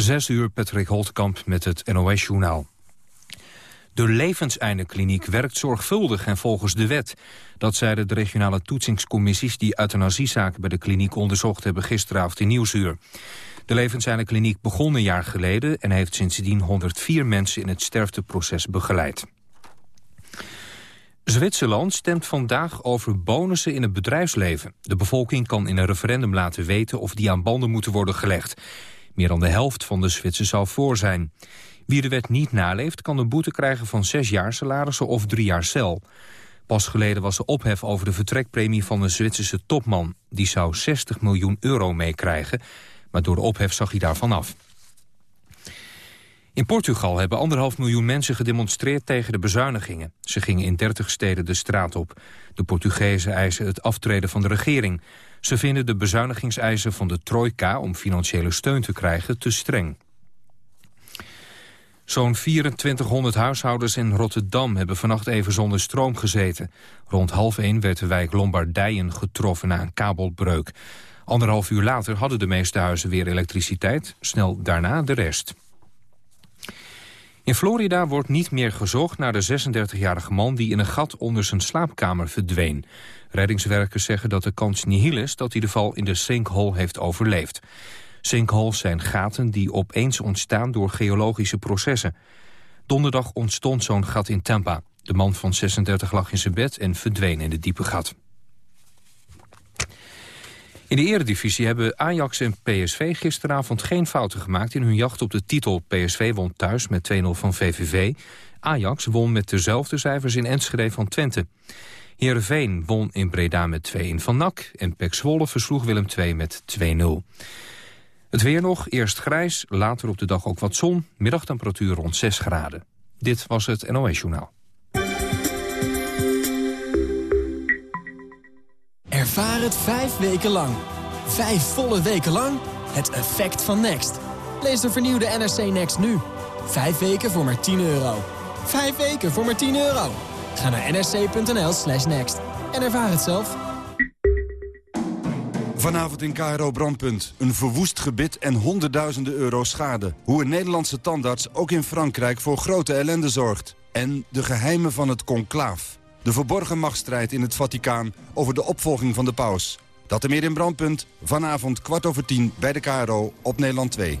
Zes uur Patrick Holtkamp met het NOS-journaal. De levenseindekliniek werkt zorgvuldig en volgens de wet. Dat zeiden de regionale toetsingscommissies... die euthanasiezaken bij de kliniek onderzocht hebben gisteravond in Nieuwsuur. De levenseindekliniek begon een jaar geleden... en heeft sindsdien 104 mensen in het sterfteproces begeleid. Zwitserland stemt vandaag over bonussen in het bedrijfsleven. De bevolking kan in een referendum laten weten of die aan banden moeten worden gelegd. Meer dan de helft van de Zwitsers zal voor zijn. Wie de wet niet naleeft kan een boete krijgen van zes jaar salarissen of drie jaar cel. Pas geleden was er ophef over de vertrekpremie van een Zwitserse topman. Die zou 60 miljoen euro meekrijgen, maar door de ophef zag hij daarvan af. In Portugal hebben anderhalf miljoen mensen gedemonstreerd tegen de bezuinigingen. Ze gingen in 30 steden de straat op. De Portugezen eisen het aftreden van de regering. Ze vinden de bezuinigingseisen van de trojka om financiële steun te krijgen te streng. Zo'n 2400 huishoudens in Rotterdam hebben vannacht even zonder stroom gezeten. Rond half één werd de wijk Lombardijen getroffen na een kabelbreuk. Anderhalf uur later hadden de meeste huizen weer elektriciteit. Snel daarna de rest. In Florida wordt niet meer gezocht naar de 36-jarige man... die in een gat onder zijn slaapkamer verdween. Reddingswerkers zeggen dat de kans nihil is... dat hij de val in de sinkhole heeft overleefd. Sinkholes zijn gaten die opeens ontstaan door geologische processen. Donderdag ontstond zo'n gat in Tampa. De man van 36 lag in zijn bed en verdween in het diepe gat. In de eredivisie hebben Ajax en PSV gisteravond geen fouten gemaakt... in hun jacht op de titel. PSV won thuis met 2-0 van VVV. Ajax won met dezelfde cijfers in Enschede van Twente. Heerenveen won in Breda met 2-1 van NAC... en Pek Zwolle versloeg Willem II met 2-0. Het weer nog, eerst grijs, later op de dag ook wat zon... middagtemperatuur rond 6 graden. Dit was het NOS Journaal. Ervaar het vijf weken lang. Vijf volle weken lang. Het effect van Next. Lees de vernieuwde NRC Next nu. Vijf weken voor maar 10 euro. Vijf weken voor maar 10 euro. Ga naar nrc.nl slash next. En ervaar het zelf. Vanavond in KRO Brandpunt. Een verwoest gebit en honderdduizenden euro schade. Hoe een Nederlandse tandarts ook in Frankrijk voor grote ellende zorgt. En de geheimen van het conclaaf. De verborgen machtsstrijd in het Vaticaan over de opvolging van de paus. Dat en meer in Brandpunt. Vanavond kwart over tien bij de KRO op Nederland 2.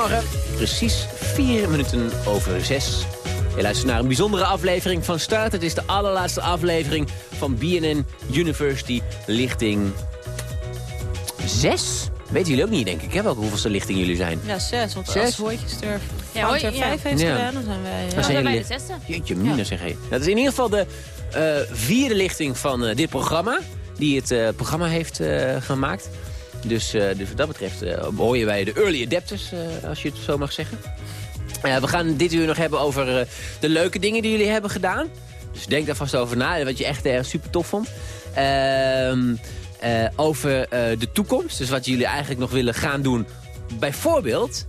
Goedemorgen, precies vier minuten over zes. Je luistert naar een bijzondere aflevering van Start. Het is de allerlaatste aflevering van BNN University lichting 6. Weten jullie ook niet, denk ik, hè, welke hoeveelste lichting jullie zijn? Ja, zes, want Zes? als Hoortjes Turf Ja, er ja. vijf heeft Ja. gedaan, dan zijn wij... Dan Ja. zijn zijn wij jullie- de zesde. Jeetje, mina zeg hé. Dat is in ieder geval de eh, vierde lichting van eh, dit programma. Die het eh, programma heeft eh, gemaakt. Dus, eh, dus wat dat betreft eh, je bij de early adapters, eh, als je het zo mag zeggen. Eh, we gaan dit uur nog hebben over de leuke dingen die jullie hebben gedaan. Dus denk daar vast over na, wat je echt super tof vond. Ehm, eh, over de toekomst, dus wat jullie eigenlijk nog willen gaan doen. Bijvoorbeeld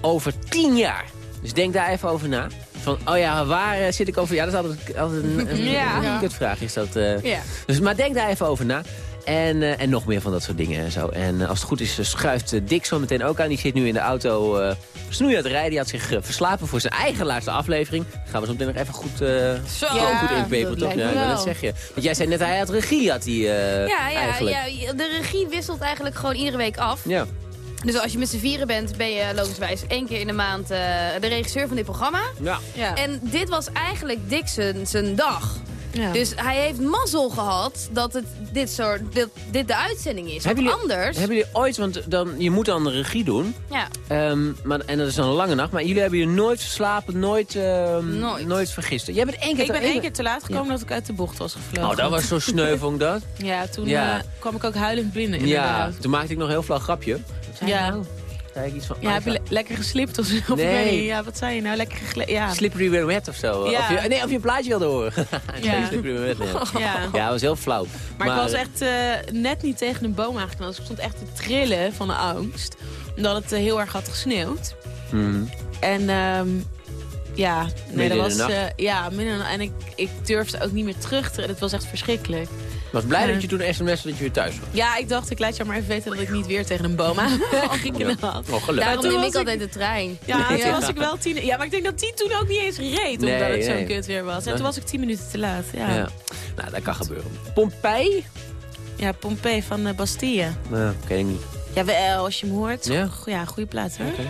over tien jaar. Dus denk daar even over na. Van, oh ja, waar zit ik over? Ja, dat is altijd, altijd een, een, Ja. een kutvraag is dat. Ja. Dus, maar denk daar even over na. En, eh, en nog meer van dat soort dingen en zo. En eh, als het goed is, eh, schuift uh, Dick zo meteen ook aan. Die zit nu in de auto uh, uit rijden. Die had zich verslapen voor zijn eigen laatste aflevering. Gaan we zo meteen nog even goed, zo. Ja, goed inpeperen, toch? Ja, dat zeg je. Want jij zei net, hij had regie, had hij ja, ja, eigenlijk. ja, de regie wisselt eigenlijk gewoon iedere week af. Ja. Dus als je met z'n vieren bent, ben je logischwijs één keer in de maand uh, de regisseur van dit programma. Ja. ja. En dit was eigenlijk Dick zijn dag. Ja. Dus hij heeft mazzel gehad dat het dit, soort, dit, dit de uitzending is. Hebben jullie, anders... Hebben jullie ooit, want dan, je moet dan de regie doen. Ja. Um, maar, en dat is dan een lange nacht. Maar jullie hebben je nooit verslapen, nooit, um, nooit. nooit vergist. Jij bent één keer ik ben één keer te laat gekomen ja. dat ik uit de bocht was gevlogen. Oh, dat was zo sneu, vond ik dat. Ja, toen ja. Uh, kwam ik ook huilend binnen. Ja, toen maakte ik nog heel veel grapje. Ja. Nou? Iets van, ja, heb je le lekker geslipt of zo? Nee. Ja, wat zei je nou? Lekker ja. Slippery When Wet of zo. Ja. Of je, nee, of je een plaatje wilde horen. ja. Slippery Wet, ja. ja. was heel flauw. Maar, maar ik was echt uh, net niet tegen een boom aangeknald. Dus ik stond echt te trillen van de angst. Omdat het uh, heel erg had gesneeuwd. Mm. En um, ja, nee, dat was... Uh, ja, midden En ik, ik durfde ook niet meer terug te Het was echt verschrikkelijk. Ik was blij dat je toen sms dat je weer thuis was. Ja, ik dacht, ik laat jou maar even weten dat ik niet weer tegen een boom aan geknald. Ja. Oh, gelukkig. Daarom neem ik altijd de trein. Ja, toen was ik wel tien... Ja, maar ik denk dat die toen ook niet eens reed, omdat nee, het zo nee. kut weer was. En toen was ik tien minuten te laat, ja. ja. Nou, dat kan gebeuren. Pompeii? Ja, Pompeii van uh, Bastille. Nou, ken ik niet. Ja, wel, als je hem hoort. Ja, ja goede plaat hoor. Okay.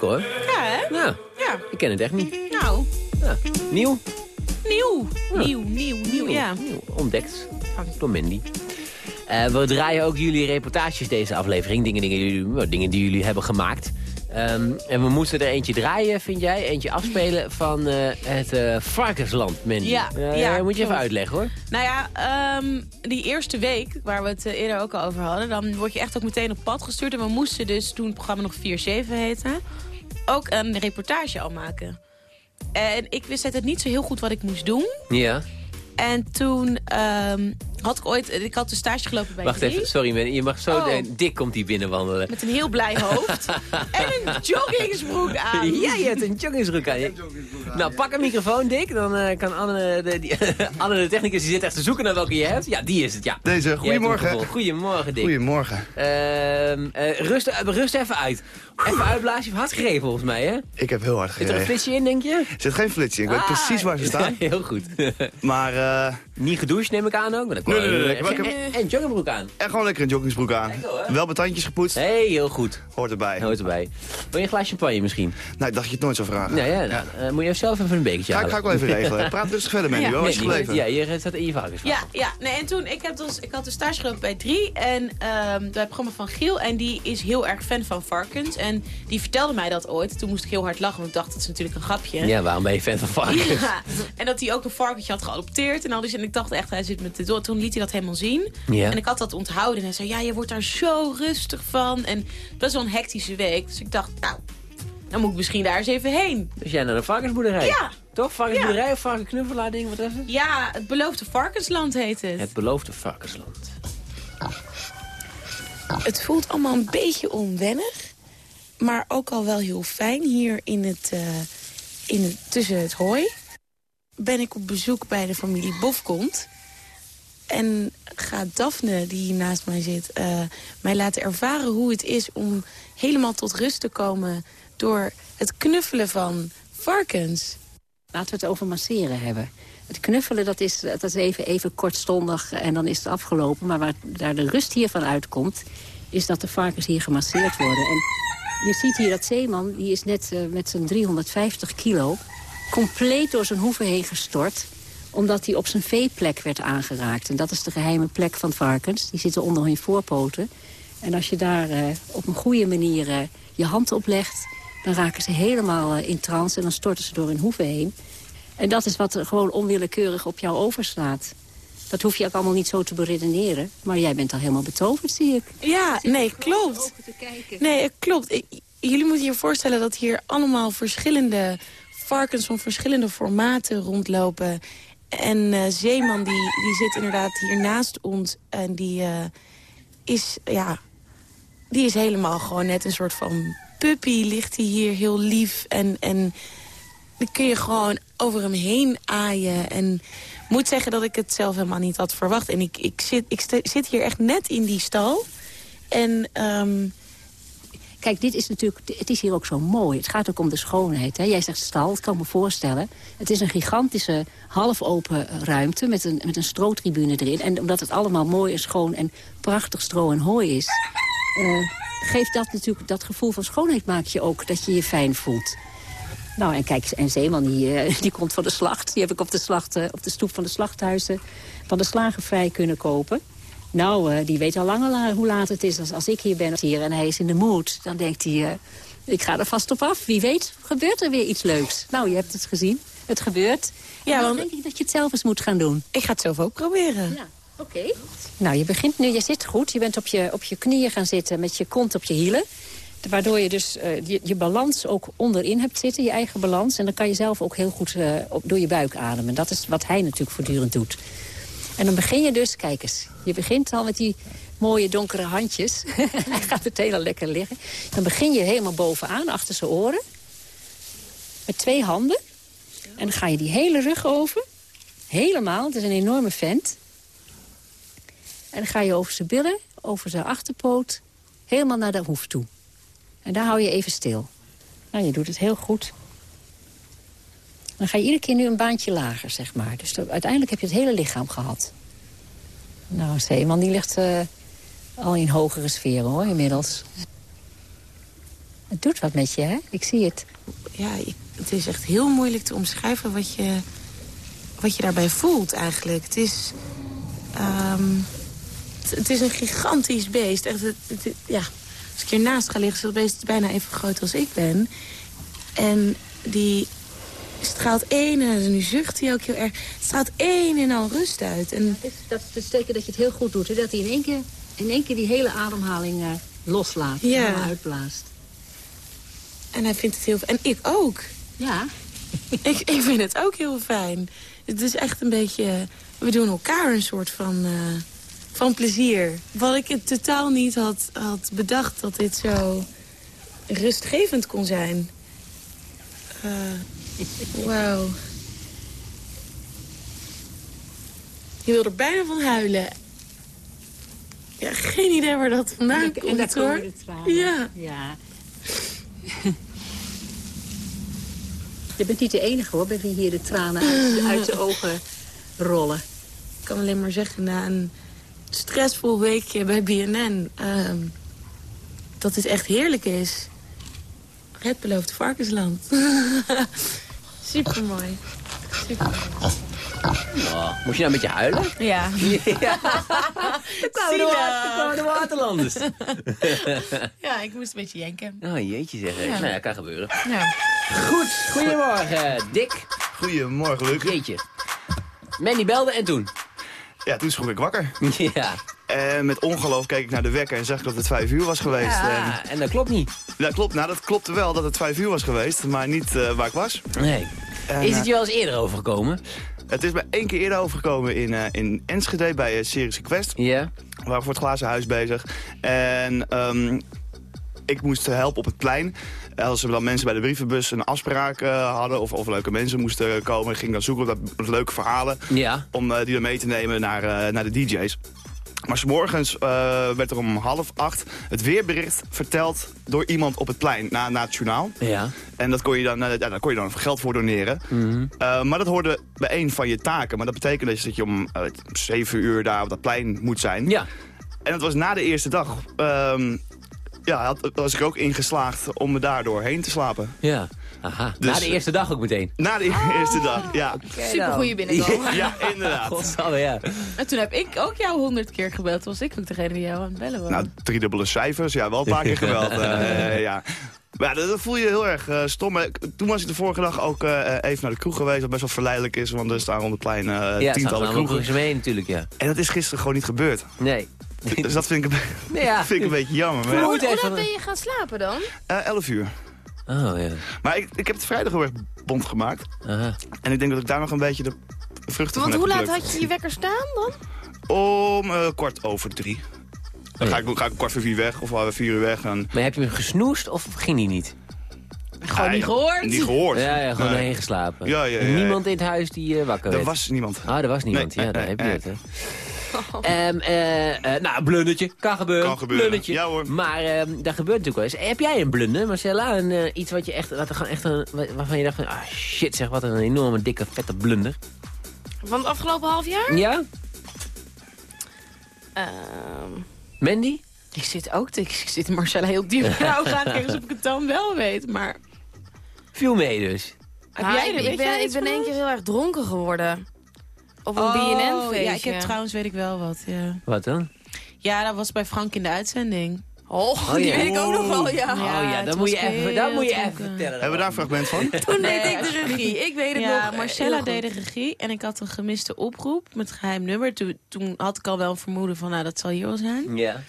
Leuk hoor. Ja, hè? Ja, Ja. ik ken het echt niet. Nou, Ja. Nieuw? nieuw. Nieuw, nieuw, nieuw, ja. Nieuw, ontdekt door Mandy. Eh, we draaien ook jullie reportages deze aflevering. Dingen, dingen, die jullie- dingen die jullie hebben gemaakt. Ehm, en we moeten er eentje draaien, vind jij? Eentje afspelen van eh, het eh, varkensland, Mandy. Ja, ja, moet je even uitleggen, hoor. Nou ja, ehm, die eerste week, waar we het eerder ook al over hadden... dan word je echt ook meteen op pad gestuurd. En we moesten dus, toen het programma nog 4-7 heette... ook een reportage al maken. En ik wist het niet zo heel goed wat ik moest doen. Ja. En toen ehm, had ik ooit... Ik had een stage gelopen bij Wacht even, sorry Mandy. Je mag zo... Oh. eh, dik komt die binnenwandelen. Met een heel blij hoofd. en een joggingsbroek aan. Ja, je hebt een joggingsbroek aan. Nou, pak een microfoon, Dick. Dan eh, kan Anne de, die, Anne, de technicus, die zit echt te zoeken naar welke je hebt. Ja, die is het, ja. Deze, goedemorgen. Goedemorgen, Dick. Goedemorgen. Ehm, eh, rust, eh, rust even uit. Even uitblazen. Je hebt hard gereden volgens mij, hè? Ik heb heel hard Zit er een gereden. flitsje in, denk je? Er zit geen flitsje in. Ik weet Ah, precies waar ze staan. Ja, heel goed. Maar eh, Niet gedoucht, neem ik aan ook. maar dan Nee, nee, nee, nee. En, Ik heb- en, en joggingbroek aan. en gewoon lekker een joggingsbroek aan. Wel, tandjes gepoetst. hey, heel goed. Hoort erbij. Hoort erbij. Wil je een glaas champagne misschien? Nou, ik dacht je het nooit zou vragen. Nou ja, nou, eh, moet je zelf even een bekertje Ga, ik- halen. ga ik wel even regelen. Praat rustig verder, Mandy. Ja. Alsjeblieft. die- Ja, je staat in je varkens. Ja, ja. Nee, en toen, ik, heb dus, ik had een stage gelopen bij drie. En ehm bij het programma van Giel. En die is heel erg fan van varkens. En die vertelde mij dat ooit. Toen moest ik heel hard lachen, want ik dacht, dat is natuurlijk een grapje. Ja, waarom ben je fan van varkens? Ja, en dat hij ook een varkentje had geadopteerd. En, al die, en ik dacht echt, hij zit met de dood. Toen liet hij dat helemaal zien. Ja. En ik had dat onthouden. En hij zei, ja, je wordt daar zo rustig van. En best wel een hectische week. Dus ik dacht, nou, dan moet ik misschien daar eens even heen. Dus jij naar de varkensboerderij? Ja. Toch? Varkensboerderij of varkenknuffelaar ding, wat is het? Ja, het beloofde varkensland heet het. Het beloofde varkensland. Het voelt allemaal een beetje onwennig. Maar ook al wel heel fijn hier in het, eh, in het, tussen het hooi. Ben ik op bezoek bij de familie Bofkont. En gaat Daphne, die hier naast mij zit, eh, mij laten ervaren hoe het is om helemaal tot rust te komen door het knuffelen van varkens. Laten we het over masseren hebben. Het knuffelen, dat is, dat is even, even kortstondig en dan is het afgelopen. Maar waar daar de rust hiervan uitkomt, is dat de varkens hier gemasseerd worden. En je ziet hier dat zeeman, die is net eh, met zijn 350 kilo... compleet door zijn hoeven heen gestort omdat hij op zijn veeplek werd aangeraakt. En dat is de geheime plek van varkens. Die zitten onder hun voorpoten. En als je daar eh, op een goede manier eh, je hand op legt... dan raken ze helemaal in trance en dan storten ze door hun hoeven heen. En dat is wat gewoon onwillekeurig op jou overslaat. Dat hoef je ook allemaal niet zo te beredeneren. Maar jij bent al helemaal betoverd, zie ik. Ja, nee, klopt. Nee, klopt. Jullie moeten je voorstellen dat hier allemaal verschillende varkens van verschillende formaten rondlopen. En eh, Zeeman die, die zit inderdaad hier naast ons. En die eh, is, ja, die is helemaal gewoon net een soort van puppy. Ligt hij hier heel lief. En, en dan kun je gewoon over hem heen aaien. En moet zeggen dat ik het zelf helemaal niet had verwacht. En ik, ik, zit, ik zit hier echt net in die stal. En ehm, Kijk, dit is natuurlijk, het is hier ook zo mooi. Het gaat ook om de schoonheid. Hè? Jij zegt stal, dat kan ik me voorstellen. Het is een gigantische halfopen ruimte met een, met een strootribune erin. En omdat het allemaal mooi en schoon en prachtig stro en hooi is... eh, geeft dat natuurlijk dat gevoel van schoonheid maak je ook, dat je je fijn voelt. Nou, en kijk, en Zeeman, die, eh, die komt van de slacht. Die heb ik op de, slacht, eh, op de stoep van de slachthuizen van de slager vrij kunnen kopen. Nou, eh, die weet al lang al hoe laat het is. Als, als ik hier ben hier en hij is in de mood, dan denkt hij... ik ga er vast op af. Wie weet gebeurt er weer iets leuks. Nou, je hebt het gezien. Het gebeurt. Ja, dan want- denk ik dat je het zelf eens moet gaan doen. ik ga het zelf ook proberen. Ja, oké. Nou, je begint nu, je zit goed. Je bent op je, op je knieën gaan zitten met je kont op je hielen. Waardoor je dus eh, je, je balans ook onderin hebt zitten, je eigen balans. En dan kan je zelf ook heel goed eh, op, door je buik ademen. Dat is wat hij natuurlijk voortdurend doet. En dan begin je dus, kijk eens, je begint al met die mooie donkere handjes. hij gaat meteen al lekker liggen. Dan begin je helemaal bovenaan, achter zijn oren. Met twee handen. En dan ga je die hele rug over. Helemaal, het is een enorme vent. En dan ga je over zijn billen, over zijn achterpoot, helemaal naar de hoef toe. En daar hou je even stil. Nou, je doet het heel goed. Dan ga je iedere keer nu een baantje lager, zeg maar. Dus uiteindelijk heb je het hele lichaam gehad. Nou, Zeeman die ligt eh, al in hogere sferen, hoor, inmiddels. Het doet wat met je, hè? Ik zie het. Ja, ik- het is echt heel moeilijk te omschrijven wat je, wat je daarbij voelt eigenlijk. Het is, ehm, het, het is een gigantisch beest. Echt, het, het- ja, als ik hiernaast ga liggen, is beest bijna even groot als ik ben. En die straalt één, en nu zucht hij ook heel erg, straalt één en al rust uit. En Dat is, dat is het teken dat je het heel goed doet. Hè? Dat hij in één keer, in één keer die hele ademhaling eh, loslaat. Ja. helemaal uitblaast. En hij vindt het heel fijn. En ik ook. Ja. ik, ik vind het ook heel fijn. Het is echt een beetje... We doen elkaar een soort van, eh, van plezier. Wat ik het totaal niet had, had bedacht dat dit zo rustgevend kon zijn. Eh, Wauw. Je wil er bijna van huilen. Ja, geen idee waar dat vandaan En komt, daar komen hoor. Ja. ja. Je bent niet de enige hoor, bij wie hier de tranen uit, uit de ogen rollen. Ik kan alleen maar zeggen, na een stressvol weekje bij BNN... ehm, dat dit echt heerlijk is. Het beloofde varkensland. Supermooi. Super. Oh, moest je nou een beetje huilen? Ja. ja. De, kwamen de waterlanders. ja, ik moest een beetje jenken. Oh, jeetje zeg. Ja. Nou ja, kan gebeuren. Ja. Goed, goedemorgen, Dick. Goedemorgen, Luc. Jeetje. Mandy belde en toen? Ja, toen schrok ik wakker. Ja. En met ongeloof keek ik naar de wekker en zag ik dat het vijf uur was geweest. Ja, en dat klopt niet. Ja, klopt. Nou, dat klopte wel dat het vijf uur was geweest, maar niet eh, waar ik was. Nee. En, Is eh, het je wel eens eerder overgekomen? Het is mij één keer eerder overgekomen in, eh, in Enschede bij uh, Series Quest. Ja. We waren voor het glazen huis bezig. En ehm, ik moest helpen op het plein. Als er dan mensen bij de brievenbus een afspraak eh, hadden... Of, of leuke mensen moesten komen, ging ik dan zoeken op dat, op leuke verhalen... Ja. om eh, die dan mee te nemen naar, eh, naar de DJ's. Maar 's morgens eh, werd er om half acht het weerbericht verteld door iemand op het plein na, na het journaal. Ja. En dat kon je dan, ja, daar kon je dan geld voor doneren. Mhm. Maar dat hoorde bij een van je taken. Maar dat betekent dus dat je om zeven uur daar op dat plein moet zijn. Ja. En dat was na de eerste dag. Ehm, ja, had, was ik ook ingeslaagd om me daar doorheen te slapen. Ja. Aha. Dus, Na de eerste dag ook meteen. Na de eerste dag, ja. Supergoeie binnenkomen. Ja, inderdaad. Godsamme, ja. En toen heb ik ook jou honderd keer gebeld. Toen was ik ook degene die jou aan het bellen was. Nou, driedubbele cijfers. Ja, wel een paar keer geweld. eh, ja. Maar ja, dat, voel je heel erg eh, stom. Maar Toen was ik de vorige dag ook eh, even naar de kroeg geweest. Wat best wel verleidelijk is, want er staan rond het plein eh, Ja, tientallen kroegen. mee natuurlijk, ja. En dat is gisteren gewoon niet gebeurd. Nee. Dus dat vind ik, een be- Ja. vind ik een beetje jammer. Maar Hoe, hoe laat ben je gaan slapen dan? Eh, 11 uur. Oh, ja. Maar ik, ik heb het vrijdag heel erg bond gemaakt. Aha. En ik denk dat ik daar nog een beetje de vruchten Want van hoe heb laat had je je wekker staan dan? Om eh, kwart over drie. Dan ga ik, ga ik kwart voor vier weg, of wel vier uur weg. En... Maar heb je hem gesnoest of ging die niet? Gewoon niet gehoord? Niet gehoord. Ja, ja gewoon Nee. erheen geslapen. Ja, ja, ja. Niemand in het huis die eh, wakker Er werd? was niemand. Ah, er was niemand. Nee, ja, daar nee, heb je nee. het, hè. Ehm, eh, eh, nou, een blundertje. Kan gebeuren. Kan gebeuren. Blundertje. Ja, hoor. Maar ehm dat gebeurt natuurlijk wel eens. Heb jij een blunder, Marcella? Een, eh, iets wat je echt, wat er gewoon echt een, wa- waarvan je dacht van... Ah, shit zeg, wat een enorme, dikke, vette blunder. Van het afgelopen half jaar? Ja? Ehm, Mandy? Ik zit ook ik zit Marcella heel diep in de ogen aan te kijken alsof ik het dan wel weet. Maar Viel mee dus. heb nou, jij ik, er, ik ben, ik ben één keer heel erg dronken geworden. Op een Oh, BNN-feestje. Ja, ik heb trouwens weet ik wel wat. Ja. Wat dan? ja, dat was bij Frank in de uitzending. Oh, Oh, die ja. weet ik ook nog wel, ja. oh ja, dat moet je even, dat moet je even vertellen. Hebben we daar een fragment van? Toen deed ik de regie. Ik weet het Ja, nog. Marcella deed de regie en ik had een gemiste oproep met geheim nummer. Toen, toen had ik al wel een vermoeden van, nou, dat zal hier wel zijn. Ja.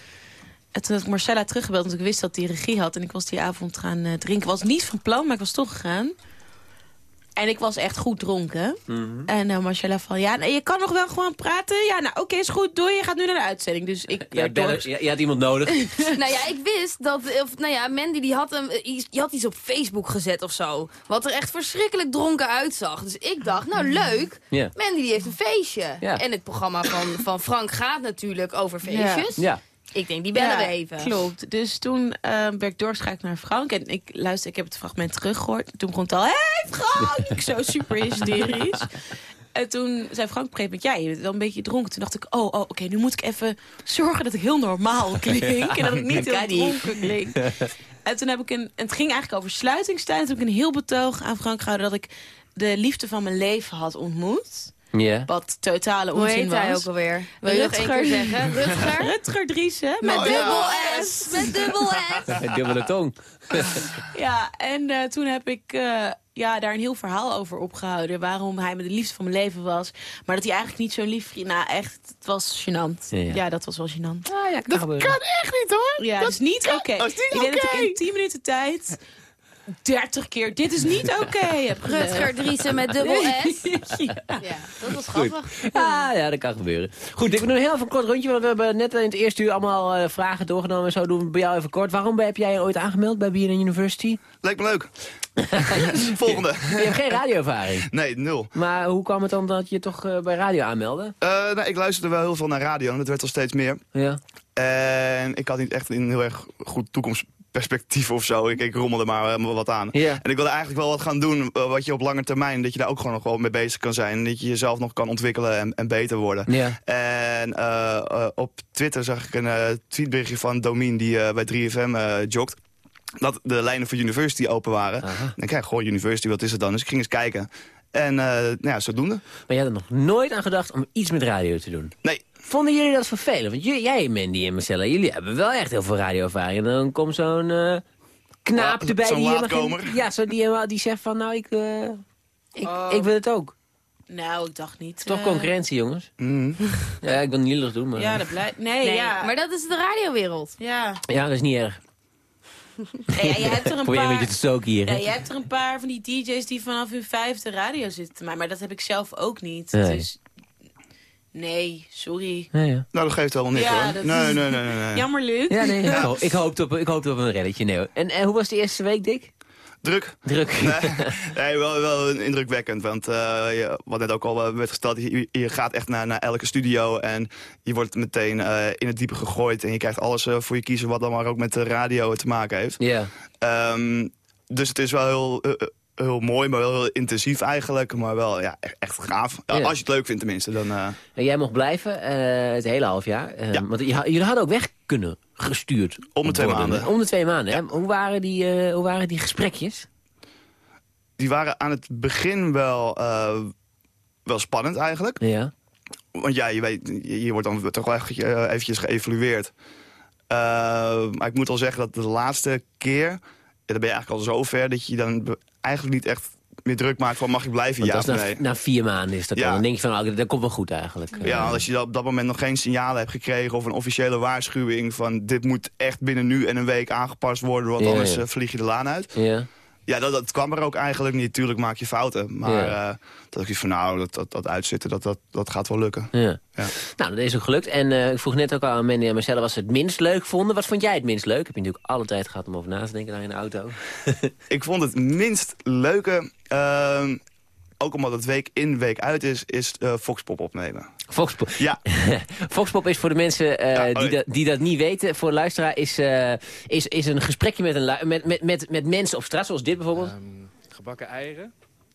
En toen had ik Marcella teruggebeld, want ik wist dat hij regie had. En ik was die avond gaan eh, drinken. was niet van plan, maar ik was toch gegaan. En ik was echt goed dronken. Mhm. En uh, Marcella van, ja, je kan nog wel gewoon praten. Ja, nou, oké, is goed, doei. Je gaat nu naar de uitzending. Dus ik Ja, bellen, doorges- je, je had iemand nodig. nou ja, ik wist dat... Of, nou ja, Mandy die had, hem, eh, iets- die had iets op Facebook gezet of zo. Wat er echt verschrikkelijk dronken uitzag. Dus ik dacht, nou leuk. Mandy die heeft een feestje. En het programma van, van Frank gaat natuurlijk over feestjes. Ja. Ik denk, die bellen Ja, we even. Klopt. Dus toen eh, werd ik doorgeschakeld naar Frank. En ik luister, ik heb het fragment teruggehoord. Toen begon het al, hey Frank! ik zo super hysterisch. En toen zei Frank op een gegeven moment, ja, je bent wel een beetje dronken. Toen dacht ik, oh, oh oké, nu moet ik even zorgen dat ik heel normaal klink. En dat ik niet heel dronken klink. En toen heb ik een... en Het ging eigenlijk over sluitingstijd. Toen heb ik een heel betoog aan Frank gehouden... dat ik de liefde van mijn leven had ontmoet. Ja. Wat totale Hoe onzin heet was. hij ook alweer? Wil je nog keer zeggen? Rutger? Rutger Driessen. Met Nou, dubbel ja. S. Met dubbel S. Met dubbele tong. Ja, en eh, toen heb ik eh, ja, daar een heel verhaal over opgehouden. Waarom hij me de liefde van mijn leven was. Maar dat hij eigenlijk niet zo'n lief. Nou, echt, het was gênant. Ja, Ja, ja. dat was wel gênant. Ah, ja, dat gebeuren. echt niet, hoor. Ja, dat is niet oké. Ik denk dat ik in 10 minuten tijd... 30 keer, dit is niet oké. Rutger Driessen met dubbel S. ja. Ja, dat was Goed. grappig. Ah, ja, dat kan gebeuren. Goed, ik wil nog heel even een kort rondje, want we hebben net in het eerste uur allemaal eh, vragen doorgenomen. En zo doen we bij jou even kort. Waarom heb jij je ooit aangemeld bij BNN University? Leek me leuk. Volgende. Je hebt geen radioervaring. Nee, nul. Maar hoe kwam het dan dat je toch eh, bij radio aanmeldde? Eh, nou, ik luisterde wel heel veel naar radio en dat werd al steeds meer. Ja. En ik had niet echt een heel erg goed toekomstperspectief of zo. Ik, ik rommelde maar eh, wat aan. En ik wilde eigenlijk wel wat gaan doen eh, wat je op lange termijn... dat je daar ook gewoon nog wel mee bezig kan zijn. En dat je jezelf nog kan ontwikkelen en, en beter worden. Ja. En eh, op Twitter zag ik een tweetberichtje van Domien die bij 3FM eh jogt. Dat de lijnen voor University open waren. Aha. En ik kijk, goh, University, wat is het dan? Dus ik ging eens kijken. En nou ja, zodoende. Maar je had er nog nooit aan gedacht om iets met radio te doen? Nee. Vonden jullie dat vervelend? Want jij, Mandy en Marcella, jullie hebben wel echt heel veel radioervaring. En dan komt zo'n eh, knaap erbij zo'n geen- laatkomer. Ja, zo die, helemaal- die zegt van, nou, ik, eh, ik, Oh. ik wil het ook. Nou, ik dacht niet. Toch eh, concurrentie, jongens. Mhm. Ja, ik wil niet lullig doen, maar... Ja, dat blijft... Nee, Nee, ja. maar dat is de radiowereld. Ja. Ja, dat is niet erg. Nee, ja, je hebt er een Probeer een paar... beetje te stoken hier. Ja, je hebt er een paar van die DJ's die vanaf hun vijfde radio zitten te maken. Maar dat heb ik zelf ook niet. Nee. Dus nee, sorry. Ja, ja. Nou, dat geeft helemaal niks Ja, hoor. dat Nee, is- nee, nee, nee, nee. Jammer, Luc. Ja, nee, ik, ho- ik, hoopte op, ik hoopte op een reddetje. Nee, en, en hoe was de eerste week, Dick? Druk. Druk. Nee, nee, wel, wel indrukwekkend. Want eh, je, wat net ook al eh, werd gesteld, je, je gaat echt naar, naar elke studio en je wordt meteen eh, in het diepe gegooid. En je krijgt alles eh, voor je kiezen wat dan maar ook met de radio te maken heeft. Ja. Ehm, dus het is wel heel, heel mooi, maar wel heel intensief eigenlijk. Maar wel ja, echt, echt gaaf. Ja. Als je het leuk vindt tenminste. Dan, eh, En jij mocht blijven eh, het hele half jaar. Eh, Ja. Want jullie hadden ook weg kunnen gestuurd. Om de twee worden. maanden. Om de twee maanden. Hè? Hoe, waren die, hoe waren die gesprekjes? die waren aan het begin wel, wel spannend eigenlijk. Ja. Want ja, je weet, je, wordt dan toch wel eventjes geëvalueerd. Maar ik moet al zeggen dat de laatste keer... Ja, dan ben je eigenlijk al zo ver dat je dan eigenlijk niet echt meer druk maakt van mag ik blijven, Want ja of na, vier maanden is dat Ja. dan. Dan denk je van, oh, dat komt wel goed eigenlijk. Ja, als je op dat moment nog geen signalen hebt gekregen... of een officiële waarschuwing van dit moet echt binnen nu en een week aangepast worden... want Ja, anders ja. eh, vlieg je de laan uit. Ja. Ja, dat, dat kwam er ook eigenlijk niet. Tuurlijk maak je fouten. Maar Ja. eh, dat ik van nou, dat, dat, dat uitzitten, dat, dat, dat gaat wel lukken. Ja. Ja. Nou, dat is ook gelukt. En eh, ik vroeg net ook al aan Mandy en Marcella wat ze het minst leuk vonden. Wat vond jij het minst leuk? Heb je natuurlijk alle tijd gehad om over na te denken daar in de auto. Ik vond het minst leuke, ehm, ook omdat het week in, week uit is, is eh, Foxpop opnemen. Foxpop. Ja. Foxpop is voor de mensen eh, Ja, oh, die, ja. dat, die dat niet weten. Voor luisteraar is, eh, is, is een gesprekje met, een met, met, met, met mensen op straat, zoals dit bijvoorbeeld. Ehm, gebakken eieren.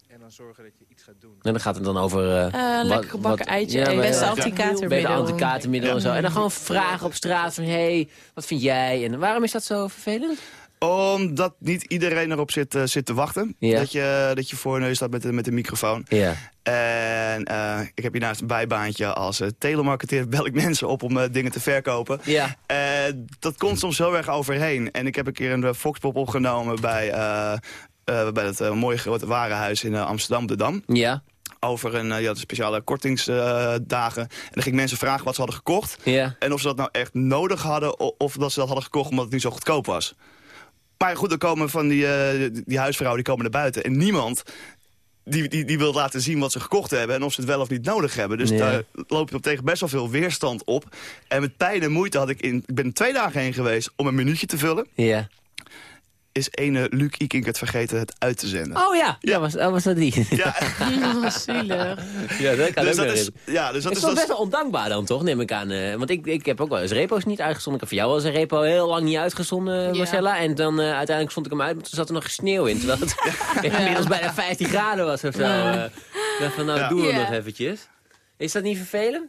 En dan zorgen dat je iets gaat doen. En dan gaat het dan over... wat- lekker gebakken wat- eitje, maar- beste ja. anti-katermiddel. En zo. Ja. En dan gewoon vragen op straat van... hey, wat vind jij? En waarom is dat zo vervelend? Omdat niet iedereen erop zit, eh, zit te wachten. Ja. Dat, je, dat je voor neus staat met de, met de microfoon. Ja. En eh, ik heb hiernaast een bijbaantje als uh, telemarketeer. Bel ik mensen op om eh, dingen te verkopen. Ja. Eh, dat komt soms heel erg overheen. En ik heb een keer een eh, Foxpop opgenomen bij, eh, eh, bij het eh, mooie grote warenhuis in eh, Amsterdam, de Dam. Ja. Over een eh, ja, speciale kortingsdagen. en dan ging ik mensen vragen wat ze hadden gekocht. En of ze dat nou echt nodig hadden. Of dat ze dat hadden gekocht omdat het niet zo goedkoop was. Maar goed, dan komen van die, eh, die huisvrouwen die komen naar buiten. En niemand die, die, die wil laten zien wat ze gekocht hebben... en of ze het wel of niet nodig hebben. Dus Ja. daar loop je op tegen best wel veel weerstand op. En met pijn en moeite had ik in... Ik ben twee dagen heen geweest om een minuutje te vullen. Ja. Is ene Luc Ikink het vergeten het uit te zenden. Oh ja, ja. was, oh, was dat die? Ja. Zielig. Ja, dat kan Dus dat is, ja, dus dat is is... dat best is- wel ondankbaar dan, toch? Neem ik aan. eh, want ik, ik heb ook wel eens repo's niet uitgezonden. Ik heb voor jou wel eens een repo heel lang niet uitgezonden, Ja. Marcella. En dan eh, uiteindelijk stond ik hem uit, maar toen zat er nog sneeuw in. Terwijl het inmiddels bijna 15 graden was of zo. Ja. Ik dacht van, nou, Ja. doen we Ja. nog eventjes. Is dat niet vervelend?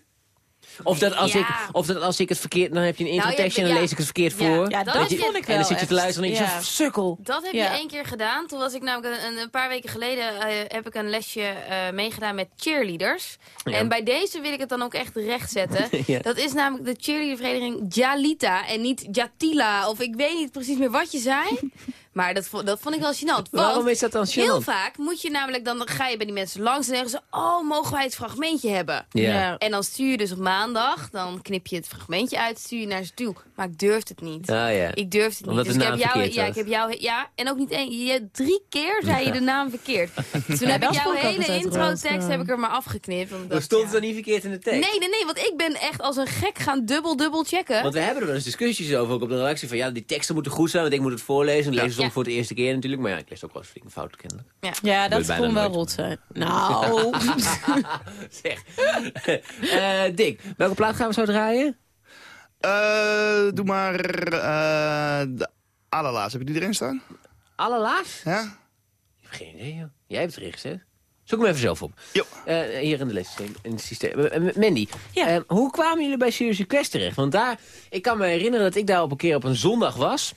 Of dat als, Ja. ik, of dat als ik het verkeerd... Dan heb je een Nou, introtekst je- en dan ja. lees ik het verkeerd Ja, voor. ja, dat je- vond ik En dan wel zit je te luisteren en je zo, sukkel. Dat heb je één keer gedaan. Toen was ik namelijk een, een paar weken geleden eh, heb ik een lesje eh, meegedaan met cheerleaders. En bij deze wil ik het dan ook echt rechtzetten. Ja. Dat is namelijk de cheerleadervereniging Jalita en niet Jatila. Of ik weet niet precies meer wat je zei. Maar dat, vo- dat vond ik wel gênant. Waarom is dat dan Heel gênant? vaak moet je namelijk, dan ga je bij die mensen langs en zeggen ze... Oh, mogen wij het fragmentje hebben? Ja. Ja. En dan stuur je dus op maandag, dan knip je het fragmentje uit, stuur je naar ze toe. Maar ik durfde het niet. Ah, ja. Ik durfde het niet. Omdat dus ik heb jou, verkeerd ja, ik heb jou, ja, en ook niet één. Je, drie keer zei je de naam verkeerd. Dus toen heb ik jouw vond hele intro-tekst heb ik er maar afgeknipt. dacht, stond ja. het dan niet verkeerd in de tekst. Nee, nee, nee, want ik ben echt als een gek gaan dubbel, dubbel checken. Want we hebben er wel eens discussies over, ook op de redactie. Van ja, die teksten moeten goed zijn, want ik moet het voorlezen. Ik lees voor de eerste keer natuurlijk. Maar ja, ik lees ook wel eens flinke fouten kennelijk. Ja, Ja, dat kon wel rot zijn. Nou, zeg. Eh, Dick, welke plaat gaan we zo draaien? Eh, doe maar eh, de allerlaatste. Heb je die erin staan? Allerlaatst? Ja? Ik heb geen idee, joh. Jij hebt het erin gezet. Zoek hem even zelf op. Eh, hier in, de les, in het systeem. Mandy, hoe kwamen jullie bij Serious Request terecht? Want daar, ik kan me herinneren dat ik daar op een keer op een zondag was.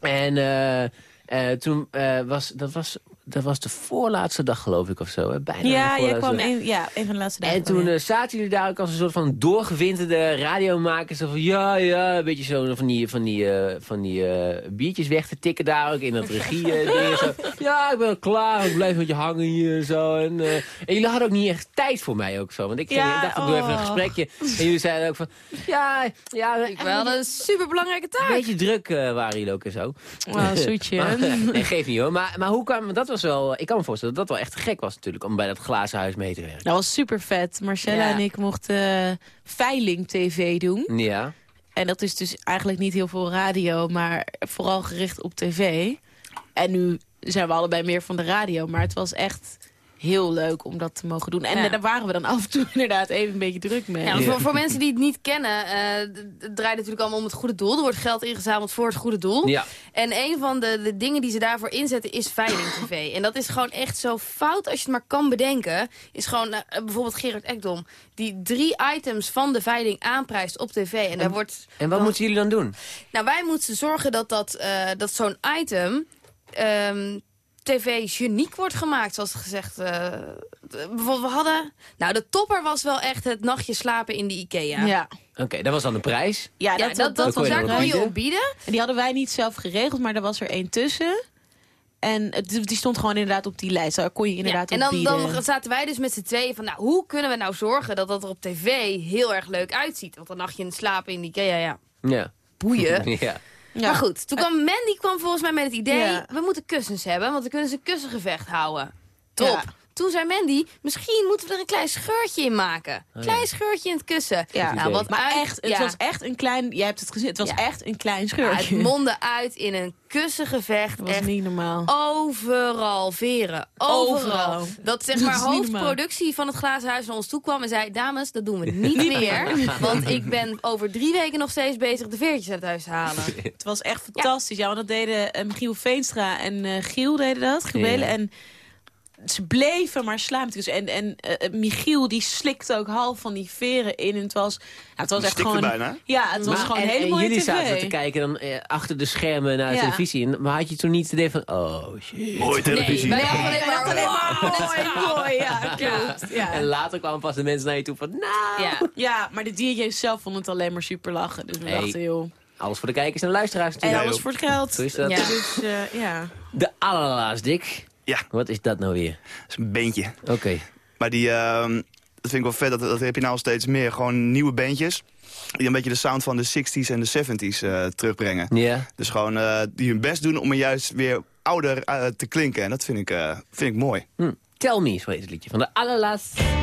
En eh, eh, toen eh, was, dat was, dat was de voorlaatste dag geloof ik of zo. Hè? Bijna de ja, jij voorlaatste kwam een, ja, een van de laatste dagen. En toen eh, zaten jullie daar ook als een soort van doorgewinterde radiomakers. Zo van ja, ja, een beetje zo van die, van die, eh, van die eh, biertjes weg te tikken daar ook in dat regie ding en zo. Ja, ik ben klaar, ik blijf met je hangen hier en zo. En, eh, en jullie hadden ook niet echt tijd voor mij ook zo. Want ik, ging, Ja, ik dacht, ik doe even een oh. gesprekje. En jullie zeiden ook van, ja, ja. Ik wel een superbelangrijke taak. Een beetje druk eh, waren jullie ook en zo. Oh, zoetje. Maar- nee, geef niet hoor. Maar, maar hoe kwam, want dat was wel, ik kan me voorstellen dat dat wel echt gek was natuurlijk, om bij dat glazen huis mee te werken. Dat was super vet. Marcella Ja. en ik mochten eh, Veiling TV doen. Ja. En dat is dus eigenlijk niet heel veel radio, maar vooral gericht op tv. En nu zijn we allebei meer van de radio, maar het was echt heel leuk om dat te mogen doen. En Ja. daar waren we dan af en toe inderdaad even een beetje druk mee. Ja, voor, voor mensen die het niet kennen, eh, het draait natuurlijk allemaal om het goede doel. Er wordt geld ingezameld voor het goede doel. Ja. En een van de, de dingen die ze daarvoor inzetten is Veiling TV. En dat is gewoon echt zo fout als je het maar kan bedenken. Is gewoon eh, bijvoorbeeld Gerard Ekdom, die drie items van de Veiling aanprijst op tv. En, daar wordt... En wat moeten jullie dan doen? Nou, wij moeten zorgen dat, dat, eh, dat zo'n item... ehm, TV geniek wordt gemaakt, zoals gezegd. eh, bijvoorbeeld, we hadden... Nou, de topper was wel echt het nachtje slapen in de IKEA. Ja. Oké, dat was dan de prijs. Ja, Ja, dat, dat- dat, dat- was daar kon je op bieden. En die hadden wij niet zelf geregeld, maar er was er één tussen. En het, die stond gewoon inderdaad op die lijst. Daar kon je inderdaad en op dan, bieden. dan zaten wij dus met z'n tweeën van... Nou, hoe kunnen we nou zorgen dat dat er op tv heel erg leuk uitziet? Want dan nachtje slapen in de IKEA, ja, Ja. boeien. ja. Maar goed, toen kwam Mandy kwam volgens mij met het idee... Ja. we moeten kussens hebben, want dan kunnen ze kussengevecht houden. Top. Toen zei Mandy, misschien moeten we er een klein scheurtje in maken. Klein scheurtje in het kussen. Ja, nou, wat maar uit- echt, het ja. was echt een klein... Jij hebt het gezien, het was Ja. echt een klein scheurtje. het mondde uit in een kussengevecht. dat was echt niet normaal. overal veren. Overal. Overal. Dat zeg Dat maar is niet normaal. hoofdproductie van het Glazen Huis naar ons toe kwam en zei... Dames, dat doen we niet meer. Want ik ben over drie weken nog steeds bezig de veertjes uit huis te halen. Het was echt fantastisch. Ja, want dat deden eh, Michiel Veenstra en eh, Giel deden dat. Giel. En ze bleven maar slaan. Dus en en eh, Michiel die slikte ook half van die veren in. En het was, ja, het was echt gewoon... bijna. Ja, het was Maar- gewoon en, hele en mooie jullie tv. zaten te kijken dan eh, achter de schermen naar de Ja. televisie. En, maar had je toen niet het idee van, oh shit. Mooie televisie. wij Nee, hadden alleen maar... mooi, mooi. Ja, klopt. Ja. En later kwamen pas de mensen naar je toe van, nou... Ja. ja, maar de DJ's zelf vonden het alleen maar super lachen. Dus we Hey. dachten, joh... Alles voor de kijkers en de luisteraars En natuurlijk. alles voor het geld. Zo is dat. Ja. Dus, eh, ja. De allerlaatste, Dick. Ja, Wat is dat nou weer? dat is een beentje. Oké. Maar die, ehm, dat vind ik wel vet, dat, dat heb je nou steeds meer. Gewoon nieuwe bandjes. Die een beetje de sound van de 60s en de 70s eh, terugbrengen. Ja. Dus gewoon eh, die hun best doen om er juist weer ouder eh, te klinken. En dat vind ik, vind ik mooi. Hm. Tell Me, zo heet het liedje. Van de allerlaatste.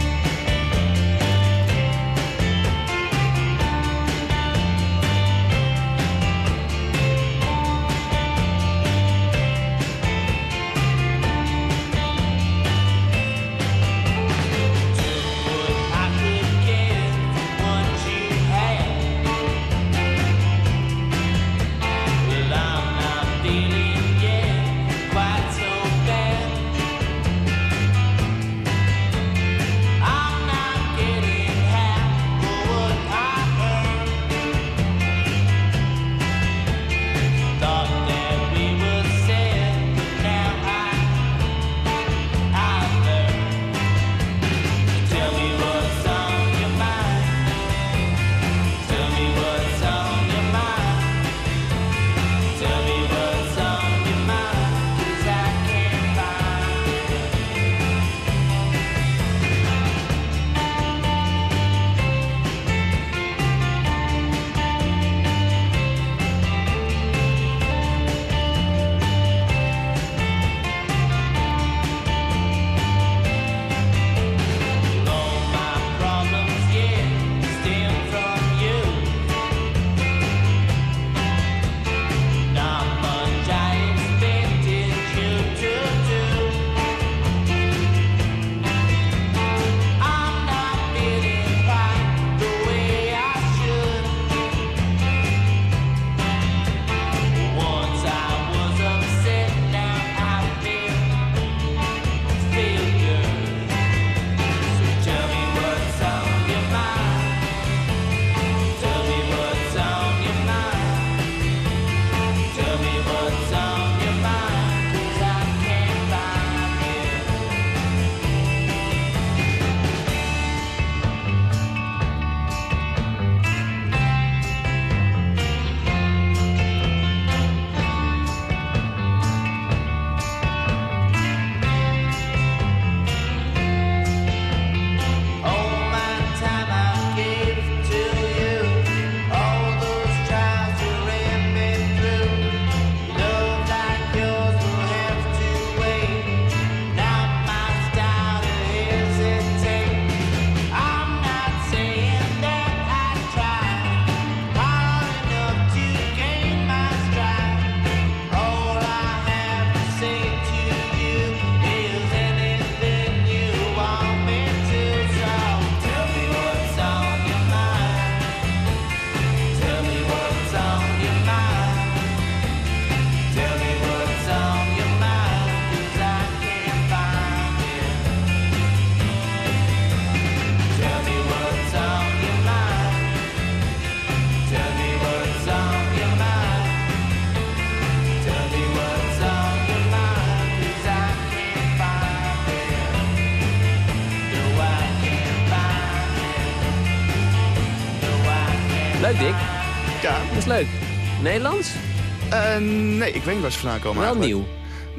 Nee, ik weet niet waar ze vandaan komen Wel eigenlijk.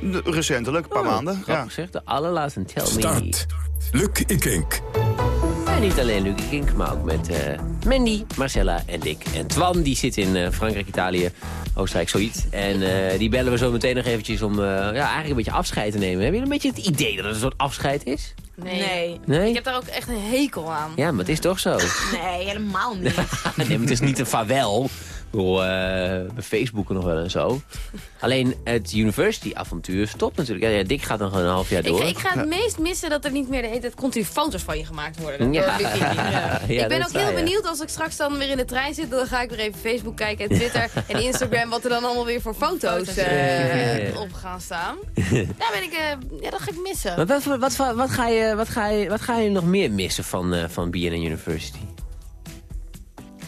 nieuw. De- Recentelijk, een paar maanden. Ja. Grappig zeg, de allerlaatste Tell Me. Start. Luc Ikink. En niet alleen Luc Kink, maar ook met eh, Mandy, Marcella en Dick. En Twan, die zit in eh, Frankrijk, Italië, Oostenrijk, zoiets. En eh, die bellen we zo meteen nog eventjes om eh, ja, eigenlijk een beetje afscheid te nemen. Hebben jullie een beetje het idee dat het een soort afscheid is? Nee. Nee? Ik heb daar ook echt een hekel aan. Ja, maar het is toch zo. Nee, helemaal niet. nee, maar het is niet een vavel. Ik bedoel, eh, bij Facebook nog wel en zo. Alleen het university-avontuur stopt natuurlijk. Ja, ja, Dick gaat dan gewoon een half jaar Ik, door. ik ga het meest missen dat er niet meer de hele tijd continu foto's van je gemaakt worden. Ja. Door ik dat ben ook heel benieuwd als ik straks dan weer in de trein zit. Dan ga ik weer even Facebook kijken en Twitter en Instagram. Wat er dan allemaal weer voor foto's eh, Ja, ja, ja. op gaan staan. Daar ben ik, eh, ja, dat ga ik missen. Maar wat, wat, wat, wat, ga je, wat, ga je, wat ga je nog meer missen van, eh van BNN University?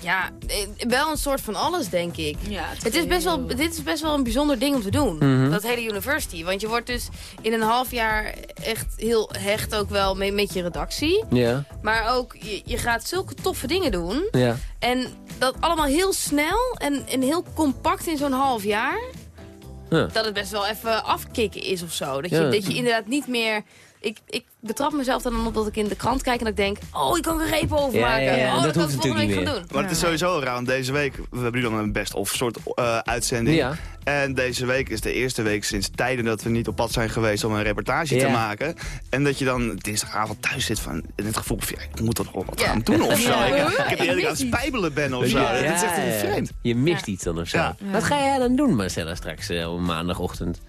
Ja, eh, wel een soort van alles, denk ik. Ja, het is best wel, dit is best wel een bijzonder ding om te doen. Mhm. Dat hele university. Want je wordt dus in een half jaar echt heel hecht ook wel mee met je redactie. Ja, Maar ook, je, je gaat zulke toffe dingen doen. ja. En dat allemaal heel snel en, en heel compact in zo'n half jaar. Ja. Dat het best wel even afkicken is of zo. Dat je, Ja. dat je inderdaad niet meer... Ik, ik betrap mezelf dan op dat ik in de krant kijk en dat ik denk... Oh, ik kan er repen over Ja, maken. ja, ja. Oh, Dat dat, hoeft kan ik volgende natuurlijk week niet gaan doen. Maar het is sowieso raar, want deze week, we hebben nu dan een best-of soort eh, uitzending. Ja. En deze week is de eerste week sinds tijden dat we niet op pad zijn geweest om een reportage Ja. te maken. En dat je dan dinsdagavond thuis zit van, in het gevoel van, ja, ik moet toch wel wat Ja. gaan doen of zo. Ja. Ik, ik Ik heb eerlijk aan het spijbelen ben of zo. Ja, Het is echt ja, ja. vreemd. Je mist iets dan of zo. Ja. Wat ga jij dan doen, Marcella, straks eh, op maandagochtend?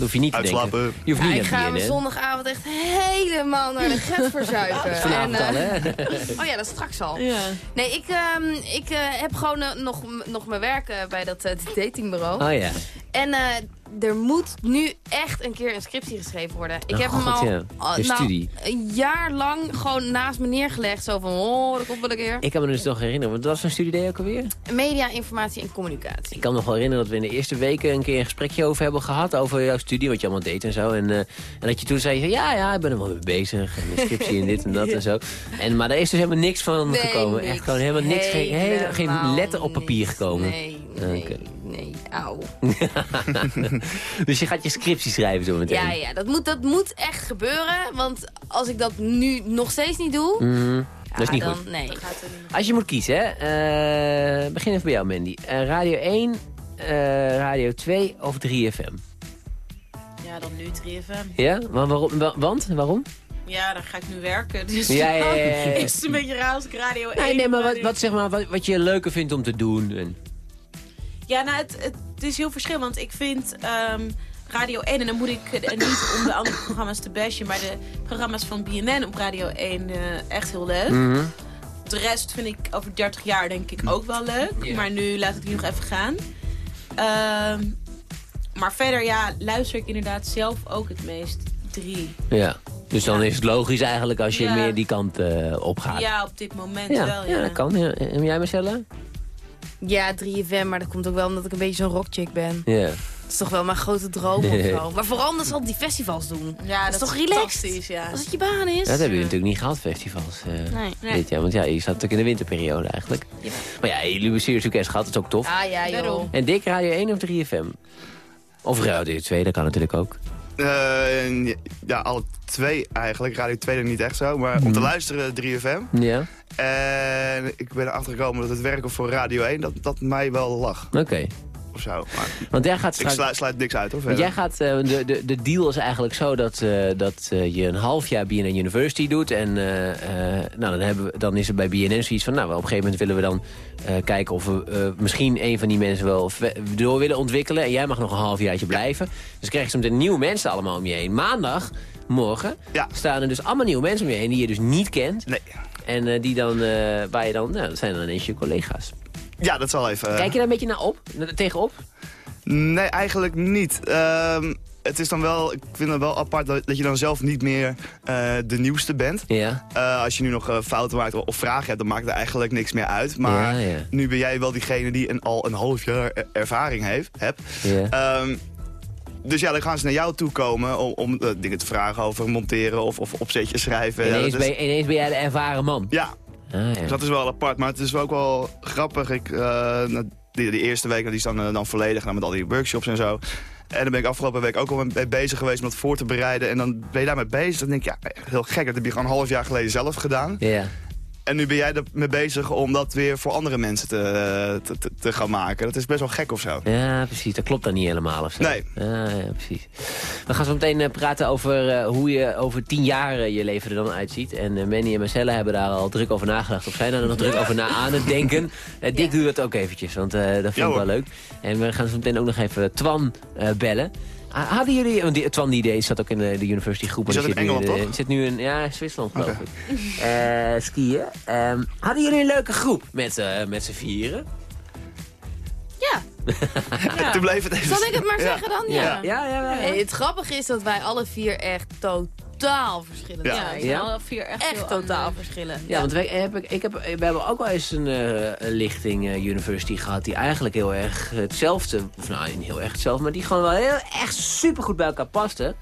Dat hoef je niet te Uitslapen. denken. Je hoeft Ja, niet ik ga me zondagavond echt helemaal naar de get verzuipen. Vanavond En, al, eh, hè? Oh ja, dat is straks al. Ja. Nee, ik, ehm, ik eh, heb gewoon eh, nog, nog mijn werk bij dat eh, datingbureau. Oh ja. En eh, er moet nu echt een keer een scriptie geschreven worden. Ik Oh, heb hem al ja. al- Je nou, een jaar lang gewoon naast me neergelegd. Zo van, oh, dat komt wel een keer. Ik kan me dus nog herinneren, want wat was een studie ook alweer? Media, informatie en communicatie. Ik kan me nog wel herinneren dat we in de eerste weken een keer een gesprekje over hebben gehad. Over jouw studie, wat je allemaal deed en zo. En, eh, en dat je toen zei, ja, ja, ik ben er wel mee bezig. En de scriptie en dit en dat en zo. En, maar daar is dus helemaal niks van Nee, gekomen. Echt gewoon helemaal niks. Geen, letter op papier gekomen. Nee, Oké. Nee, auw. dus je gaat je scriptie schrijven zo meteen. Ja, ja, dat moet, dat moet echt gebeuren. Want als ik dat nu nog steeds niet doe... Mhm. Dat is niet dan, goed. Nee. Als je moet kiezen, hè. eh, begin even bij jou, Mandy. Eh, Radio 1, eh, Radio 2 of 3FM? Ja, dan nu 3FM. Ja? Maar waarom, wa- want? Waarom? Ja, dan ga ik nu werken. Dus Ja, ja, ja, ja, ja. is het een beetje raar als ik radio 1... Nee, nee, maar wat, wat, zeg maar, wat, wat je leuker vindt om te doen. En... Ja, nou, het, het, is heel verschillend. Want ik vind ehm, Radio 1, en dan moet ik niet om de andere programma's te bashen... maar de programma's van BNN op Radio 1 eh, echt heel leuk. Mhm. De rest vind ik over 30 jaar denk ik ook wel leuk. Maar nu laat ik die nog even gaan. Ehm, maar verder, ja, luister ik inderdaad zelf ook het meest drie. Ja. Dus dan is het logisch eigenlijk als je Ja. meer die kant eh opgaat. Ja, op dit moment wel, ja. ja, dat kan. En jij, Marcella? Ja, 3FM, maar dat komt ook wel omdat ik een beetje zo'n rockchick ben. Ja. Dat is toch wel mijn grote droom of zo. Maar vooral omdat ze al die festivals doen. Ja, dat is toch relaxed? ja. Als het je baan is. Dat hebben jullie natuurlijk niet gehad, festivals. eh, Nee. Nee. Dit jaar. Want ja, je zat natuurlijk in de winterperiode eigenlijk. Maar ja, jullie hebben Serious Request gehad, dat is ook tof. Ah ja, joh. En Dick, Radio 1 of 3FM? Of Radio 2, dat kan natuurlijk ook. Eh, ja, alle twee eigenlijk. Radio 2 dan niet echt zo. Maar Mhm. om te luisteren 3FM. Ja, En ik ben erachter gekomen dat het werken voor Radio 1, dat, dat mij wel lag. oké. Of zo. Maar Want jij gaat ik sluit, sluit niks uit hoor. Want jij gaat, eh, de, de, de deal is eigenlijk zo dat, eh, dat eh, je een half jaar BNN University doet. En nou, dan, hebben we, dan is er bij BNN zoiets van... nou, op een gegeven moment willen we dan kijken of we misschien een van die mensen wel door willen ontwikkelen. En jij mag nog een half jaartje blijven. Dus krijg je soms nieuwe mensen allemaal om je heen. Maandag, morgen, staan er dus allemaal nieuwe mensen om je heen die je dus niet kent. Nee. En die dan, waar je dan, nou, dat zijn dan ineens je collega's. Ja, dat zal even... Kijk je daar een beetje naar op? Tegenop? Nee, eigenlijk niet. Ehm, het is dan wel, ik vind het wel apart dat, dat je dan zelf niet meer eh, de nieuwste bent. Ja. Eh, als je nu nog eh, fouten maakt of vragen hebt, dan maakt er eigenlijk niks meer uit. Maar Ja, ja. nu ben jij wel diegene die een, al een half jaar er- ervaring heeft, hebt. Ja. Ehm, dus ja, dan gaan ze naar jou toe komen om, om eh, dingen te vragen over monteren of, of opzetjes schrijven. Ineens, is- ben, ineens ben jij de ervaren man. Ja. Ah, Dus dat is wel apart, maar het is ook wel grappig. Ik, eh, die, die eerste week die is dan, eh, dan volledig gedaan met al die workshops en zo. En dan ben ik afgelopen week ook al mee bezig geweest om dat voor te bereiden. En dan ben je daarmee bezig. Dan denk ik, ja, heel gek. Dat heb je gewoon een half jaar geleden zelf gedaan. Ja. En nu ben jij ermee bezig om dat weer voor andere mensen te, te, te, gaan maken. Dat is best wel gek of zo. Ja, precies. Dat klopt dan niet helemaal of zo. Nee. Ah, ja, precies. We gaan zo meteen eh, praten over eh, hoe je over tien jaar eh, je leven er dan uitziet. En Manny en Marcella hebben daar al druk over nagedacht. Of zijn daar nog druk over na aan het denken. Eh, Dick doet ook eventjes, want dat vind Ja, ik wel leuk. En we gaan zo meteen ook nog even Twan bellen. Ah, Hadden jullie, want die, Twan die idee zat ook in de, de university groep. Die zat in nu Engeland, de- toch? zit nu in ja, Zwitserland, geloof ik. Eh, skiën. Ehm, hadden jullie een leuke groep met, eh, met z'n vieren? Ja. Toen bleef het even... Zal ik het maar Ja. zeggen dan? Ja. Ja. Ja, ja, ja. Hey, het grappige is dat wij alle vier echt totaal verschillend Ja. zijn. Ja? vier echt, Echt heel totaal anders. verschillend. Ja, want wij, heb ik, ik heb, we hebben ook wel eens een, eh, lichting eh, university gehad... die eigenlijk heel erg hetzelfde... of nou, niet heel erg hetzelfde... maar die gewoon wel heel, echt supergoed bij elkaar pasten.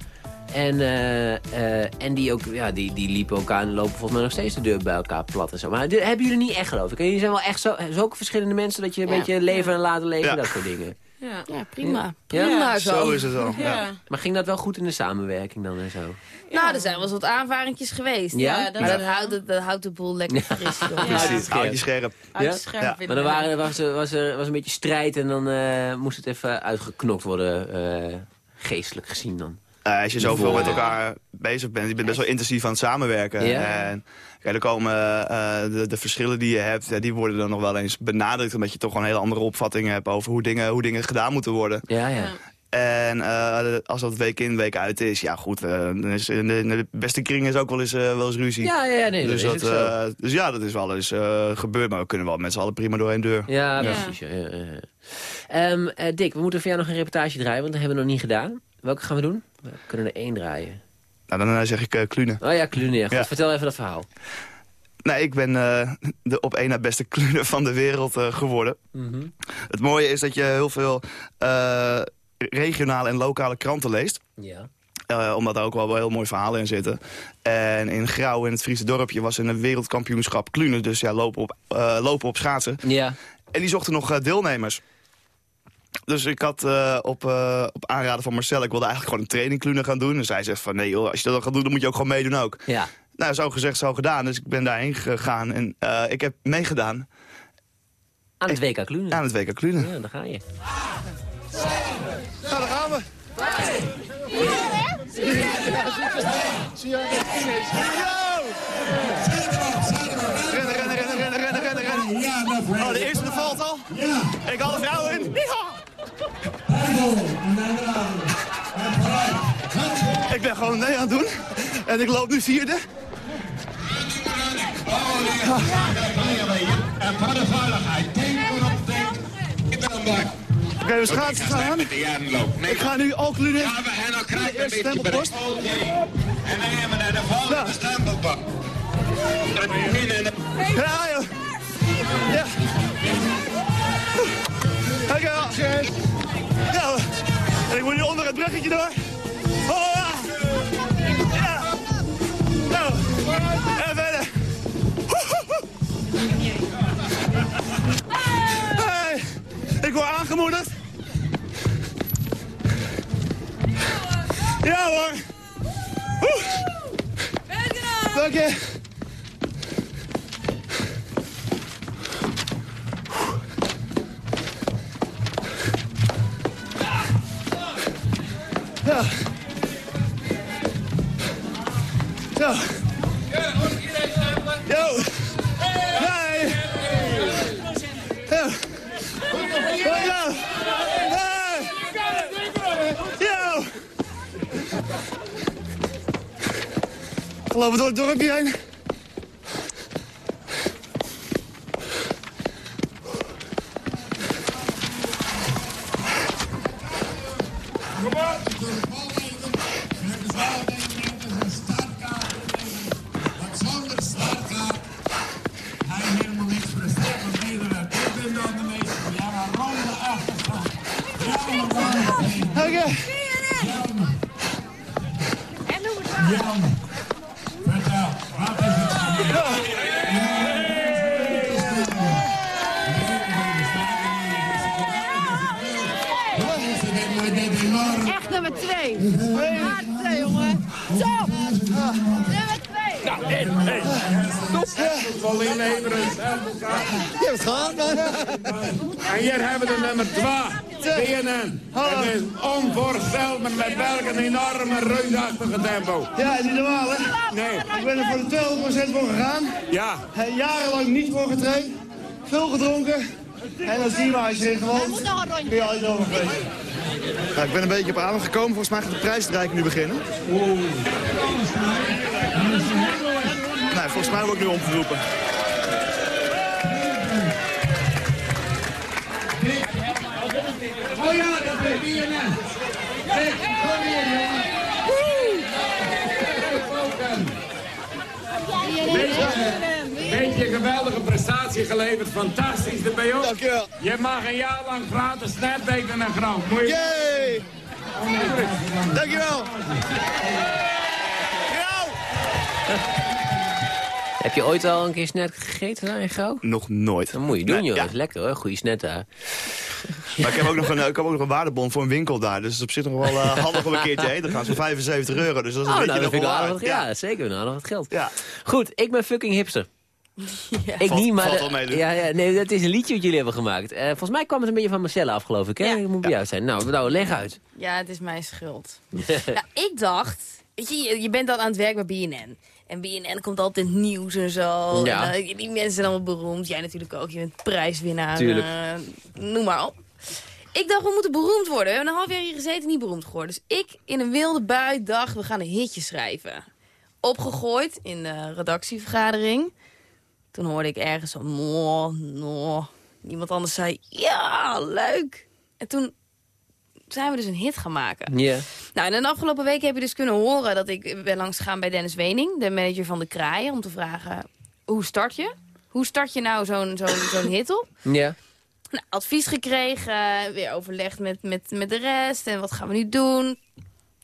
En, eh, eh, en die, ook, ja, die, die liepen elkaar en lopen volgens mij nog steeds de deur bij elkaar plat en zo. Maar dit hebben jullie niet echt geloof ik. Jullie zijn wel echt zo, zulke verschillende mensen... dat je een Ja. beetje leven en laten leven, Ja. dat soort dingen. Ja. Ja, prima. Ja? Prima zo. Zo is het al. Ja. Ja. Maar ging dat wel goed in de samenwerking dan en zo? Nou, er zijn wel eens wat aanvaringjes geweest. Ja? Ja, dat, dat houdt, het- dat houdt de boel lekker fris. Precies, Houd je scherp. Ja. vinden Maar dan waren, was, er, was er was een beetje strijd en dan eh, moest het even uitgeknokt worden, eh, geestelijk gezien dan. Eh, als je zoveel met elkaar bezig bent, je bent best wel intensief aan het samenwerken. Ja. En kijk, er komen eh, de, de verschillen die je hebt, ja, die worden dan nog wel eens benadrukt. Omdat je toch gewoon een hele andere opvatting hebt over hoe dingen, hoe dingen gedaan moeten worden. Ja, ja. En eh, als dat week in, week uit is, ja goed, eh, in, de, in de beste kring is ook wel eens, eh, wel eens ruzie. Ja, ja, ja, nee, dus, dat eh, dus ja, dat is wel eens eh, gebeurd, maar we kunnen wel met z'n allen prima door één deur. Ja, Ja. precies. Ja, ja, ja. Ehm, eh, Dick, we moeten voor jou nog een reportage draaien, want dat hebben we nog niet gedaan. Welke gaan we doen? We kunnen er één draaien. Nou, dan eh, zeg ik eh Klune. Oh ja. Goed, Ja. vertel even dat verhaal. Nee, ik ben eh, de op één na beste Klune van de wereld eh, geworden. Mhm. Het mooie is dat je heel veel regionale en lokale kranten leest. Ja. Omdat er ook wel, wel heel mooie verhalen in zitten. En in Grauw, in het Friese dorpje, was een wereldkampioenschap Klune. Dus ja, lopen op, lopen op schaatsen. Ja. En die zochten nog deelnemers. Dus ik had eh, op, eh, op aanraden van Marcel, ik wilde eigenlijk gewoon een training Klune gaan doen. Dus hij zegt van, nee joh, als je dat dan gaat doen, dan moet je ook gewoon meedoen ook. Ja. Nou, zo gezegd, zo gedaan. Dus ik ben daarheen gegaan en eh, ik heb meegedaan Aan het WK Clune. aan het WK Klune. Ja, daar ga je. Nou, daar gaan we. Rennen, rennen, rennen, rennen, rennen, rennen, rennen. Oh, de eerste valt al. Ik haal de vrouw in. Ja. Ik ben gewoon nee aan het doen. En ik loop nu vierde. Oké, we schaatsen gaan. Ik ga nu al kluden. Ja, we gaan de eerste stempelpost. En dan gaan we naar de volgende stempelpost. Ja, joh. Ja. Oké, ja. Ik moet nu onder het bruggetje door. Oh. Ja. Nou, en verder. We door het dorpje heen. Tempo. Ja, niet normaal, hè? Nee. Ik ben er voor de 200% voor gegaan. Ja. En jarenlang niet voor getraind. Veel gedronken. En dan zie je maar, als je gewoon... kun je altijd overgeven. Ja, ik ben een beetje op adem gekomen. Volgens mij gaat de prijsstrijking nu beginnen. Nee, volgens mij word ik nu omgeroepen. Oh ja, dat is BNN. Kijk, kom hier, jongen. Beetje, beetje geweldige prestatie geleverd. Fantastisch de BO. Dankjewel. Je mag een jaar lang gratis snapbeten en gram. Moet je... Yay! Dankjewel. Heb je ooit al een keer snet gegeten daar in Gauw? Nog nooit. Dat moet je doen, Nee, joh. ja. Dat is lekker, hoor. Goeie snet daar. Maar ik heb ook nog een, ik heb ook nog een waardebon voor een winkel daar. Dus het is op zich nog wel eh, handig om een keertje heen. Dat gaan ze 75 euro. Dus dat is een Oh, beetje nou, dat nog ik wel aardig ja. zeker. Nou, wat geld. Ja. Goed, ik ben fucking hipster. Ik Valt- niet, maar... valt de- wel mee, ja, ja, nee, dat is een liedje wat jullie hebben gemaakt. Eh, volgens mij kwam het een beetje van Marcella af, geloof ik. Hè? Ik moet bij jou zijn. Nou, nou, leg uit. Ja, het is mijn schuld. nou, ik dacht, weet je, je, je bent dan aan het werk bij BNN. En BNN komt altijd in het nieuws en zo. Ja. En, die mensen zijn allemaal beroemd. Jij natuurlijk ook. Je bent prijswinnaar. Tuurlijk. eh, noem maar op. Ik dacht, we moeten beroemd worden. We hebben een half jaar hier gezeten, niet beroemd geworden. Dus ik in een wilde bui dacht, we gaan een hitje schrijven. Opgegooid in de redactievergadering. Toen hoorde ik ergens zo, no, no. Iemand anders zei, ja, leuk. En toen zijn we dus een hit gaan maken. Ja. Nou, en de afgelopen week heb je dus kunnen horen dat ik ben langs gegaan bij Dennis Wening, de manager van de Kraaien, om te vragen, hoe start je? Hoe start je nou zo'n zo'n zo'n hit op? Ja. Nou, advies gekregen, weer overlegd met, met, met de rest en wat gaan we nu doen?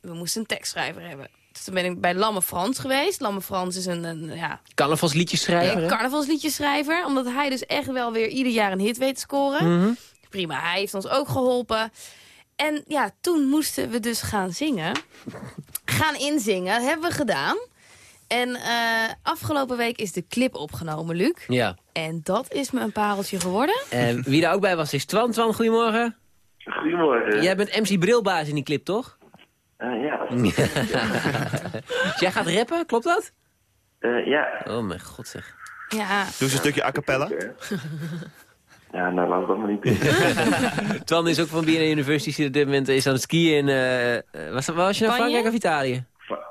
We moesten een tekstschrijver hebben. Dus toen ben ik bij Lamme Frans geweest. Lamme Frans is een, een ja, Carnavalsliedjesschrijver, hè? carnavalsliedjesschrijver. Omdat hij dus echt wel weer ieder jaar een hit weet te scoren. Mhm. Prima, hij heeft ons ook geholpen. En ja, toen moesten we dus gaan zingen. Gaan inzingen, hebben we gedaan. En eh, afgelopen week is de clip opgenomen, Luc. Ja. En dat is me een pareltje geworden. En wie daar ook bij was is Twan. Twan, goedemorgen. Goedemorgen. Jij bent MC Brilbaas in die clip, toch? Eh, ja. Dus jij gaat rappen, klopt dat? Eh, ja. Oh mijn god zeg. Ja. Doe eens een stukje a cappella. Ja, nou laat dat maar niet. Twan is ook van BNN University, zit op dit moment is aan het skiën in... eh, eh, was, was je nou, Spanje? Frankrijk of Italië?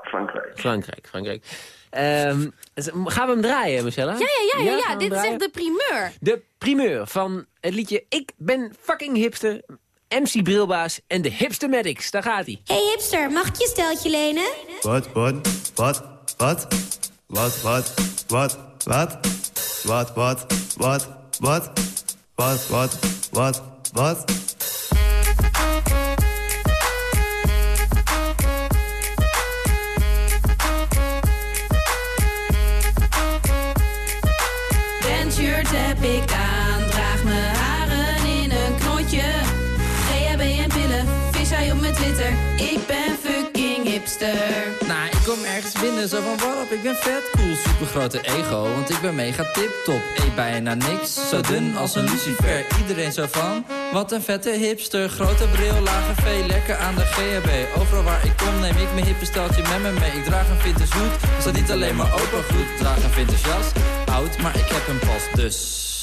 Frankrijk. Frankrijk, Frankrijk. Ehm, gaan we hem draaien, Marcella? Ja, ja, ja, ja, dit is echt de primeur. De primeur van het liedje Ik ben fucking hipster, MC Brilbaas en de Hipstermatics. Daar gaat hij. Hey hipster, mag ik je steltje lenen? Wat, wat, wat, wat, wat, wat, wat, wat, wat, wat, wat, wat, wat, wat, wat, wat. Bandshirt heb ik aan, draag mijn haren in een knotje. GHB en pillen, vis hij op mijn Twitter. Ik ben fucking hipster. Kom ergens binnen, zo van wat op, ik ben vet cool, super grote ego, want ik ben mega tip-top. Eet bijna niks, zo dun als een lucifer. Iedereen zo van, wat een vette hipster. Grote bril, lage V, lekker aan de GHB. Overal waar ik kom neem ik mijn hippe steltje met me mee. Ik draag een vintage hoed, staat niet alleen maar open goed. Draag een vintage jas, oud, maar ik heb hem pas, dus...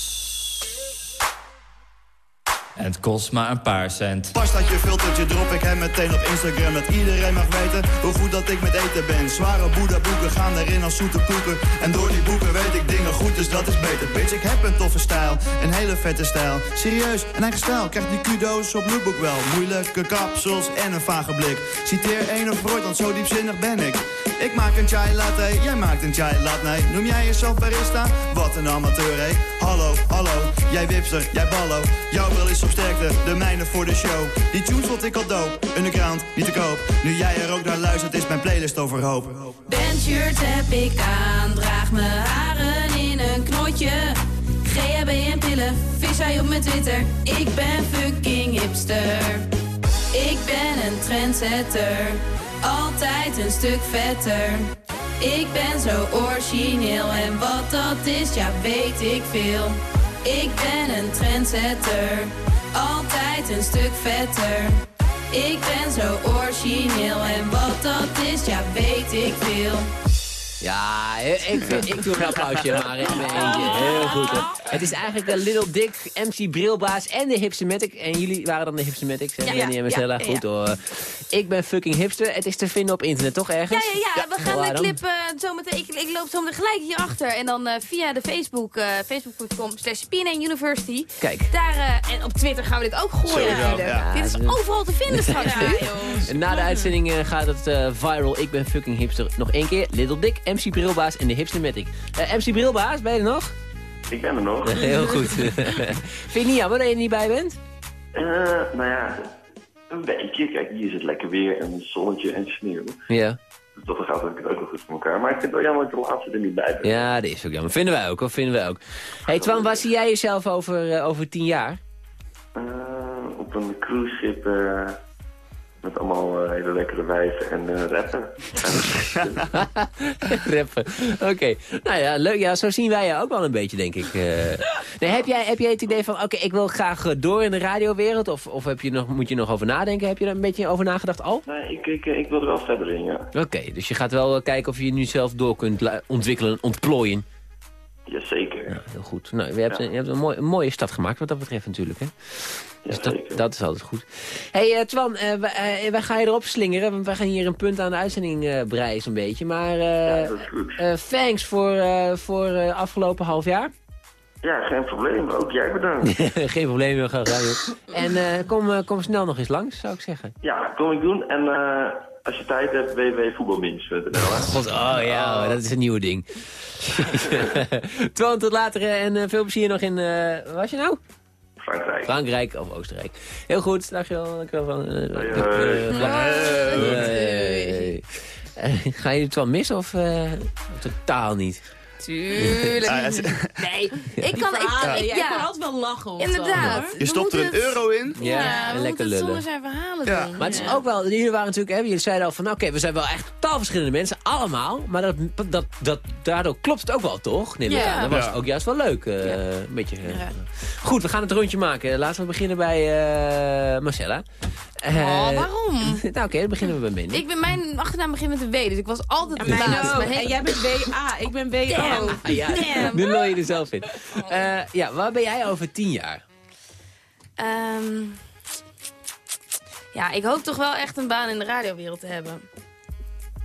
Het kost maar een paar cent. Pas dat je filtertje drop ik hem meteen op Instagram Dat iedereen mag weten hoe goed dat ik met eten ben. Zware boeddha boeken gaan erin als zoete koeken. En door die boeken weet ik dingen goed, dus dat is beter. Bitch, ik heb een toffe stijl, een hele vette stijl. Serieus, een eigen stijl, krijgt die kudo's op lookbook wel. Moeilijke kapsels en een vage blik. Citeer een of Freud, want zo diepzinnig ben ik Ik maak een chai latte, jij maakt een chai latte Noem jij jezelf barista? Wat een amateur, hé Hallo, hallo, jij wipster, jij ballo Jouw wil is op sterkte, de mijne voor de show Die tunes vond ik al dope, underground, niet te koop Nu jij er ook naar luistert, is mijn playlist overhoop Bandshirt heb ik aan, draag mijn haren in een knotje. GHB en pillen, vis hij op mijn Twitter. Ik ben fucking hipster. Ik ben een trendsetter, altijd een stuk vetter. Ik ben zo origineel en wat dat is, ja weet ik veel. Ik ben een trendsetter, altijd een stuk vetter. Ik ben zo origineel en wat dat is, ja weet ik veel. Ja, ik, vind, ik doe een applausje maar in mijn eentje. Heel goed. Hè. Het is eigenlijk de Little Dick, MC Brilbaas en de Hipstamatic. En jullie waren dan de Hipstamatics, Ja, Jenny en Marcella. ja, Goed hoor. Ik ben fucking hipster. Het is te vinden op internet, toch Ja, ergens? ja, ja, we gaan de clip eh, zo meteen. Ik, ik loop zo meteen gelijk hierachter. En dan eh, via de Facebook, eh facebook.com slash PNN University. Kijk. Daar, eh, en op Twitter gaan we dit ook gooien natuurlijk. ja. Dit is Ja. overal te vinden straks. nu. En na de uitzending eh, gaat het eh, viral. Ik ben fucking hipster. Nog één keer. Little Dick, MC Brilbaas en de Hipstamatic. Eh MC Brilbaas, ben je er nog? Ik ben er nog. Heel goed. Vind je niet jammer dat je er niet bij bent? Eh, nou ja, een beetje. Kijk, hier is het lekker weer en zonnetje en sneeuw. Ja. Dus dat gaat ook, ook wel goed voor elkaar. Maar ik vind het wel jammer dat de laatste er niet bij ben. Ja, dat is ook jammer. Vinden wij ook, hoor. Vinden wij ook. hey, Twan, waar zie jij jezelf over, eh, over tien jaar? Op een cruiseschip met allemaal eh, hele lekkere wijven en eh, rappen. Rappen. Oké. Nou ja, leuk. Ja, zo zien wij je ook wel een beetje, denk ik. eh. Nee, heb, jij, heb jij het idee van, oké, ik wil graag door in de radiowereld? Of, of heb je nog, moet je nog over nadenken? Heb je er een beetje over nagedacht al? Nee, ik, ik, ik wil er wel verder in, ja. Oké, dus je gaat wel kijken of je je nu zelf door kunt ontwikkelen, ontplooien. Jazeker. Ja, heel goed. Nou, je hebt, een, je hebt een, mooi, een mooie stad gemaakt wat dat betreft natuurlijk, hè? Dus dat, dat is altijd goed. hey, eh, Twan, eh, wij, wij gaan je erop slingeren. Want wij gaan hier een punt aan de uitzending breien zo'n beetje. Maar thanks voor, voor afgelopen half jaar. Ja, geen probleem. Ook jij bedankt. Geen probleem, we gaan gaan. joh. En kom, kom snel nog eens langs, zou ik zeggen. Ja, kom ik doen. En als je tijd hebt, www.voetbalminch.nl. hè. God, oh ja, dat is een nieuwe ding. Twan, tot later eh, en eh, veel plezier nog in, eh, waar was je nou? Frankrijk. Frankrijk of Oostenrijk. Heel goed, dankjewel. dankjewel van, Ga je het wel missen of eh, totaal niet? Tuurlijk. Ja, Nee, ik kan... Ik, Ja, ik, jij ja. kan altijd wel lachen. of Inderdaad. zo. Je stopt er een euro in. Ja, Ja, en we lekker lullen. zonder zijn verhalen Ja. doen. Maar het is ook wel, jullie waren natuurlijk, hè, jullie zeiden al van, oké, we zijn wel echt totaal verschillende mensen, allemaal. Maar dat, dat, dat, daardoor klopt het ook wel, toch? Neem ik Ja. aan. Dat was Ja. ook juist wel leuk. eh, Een beetje, eh, Goed, we gaan het rondje maken. Laten we beginnen bij eh, Marcella. Eh, Oh, waarom? nou oké, dan beginnen we bij Mandy. Ik ben, mijn achternaam begint met een W, dus ik was altijd Ja, de En jij bent WA, ik ben WO. Damn. Ah, ja, Damn. nu lul je er zelf in. Eh, ja, waar ben jij over tien jaar? Ehm, ja, ik hoop toch wel echt een baan in de radiowereld te hebben.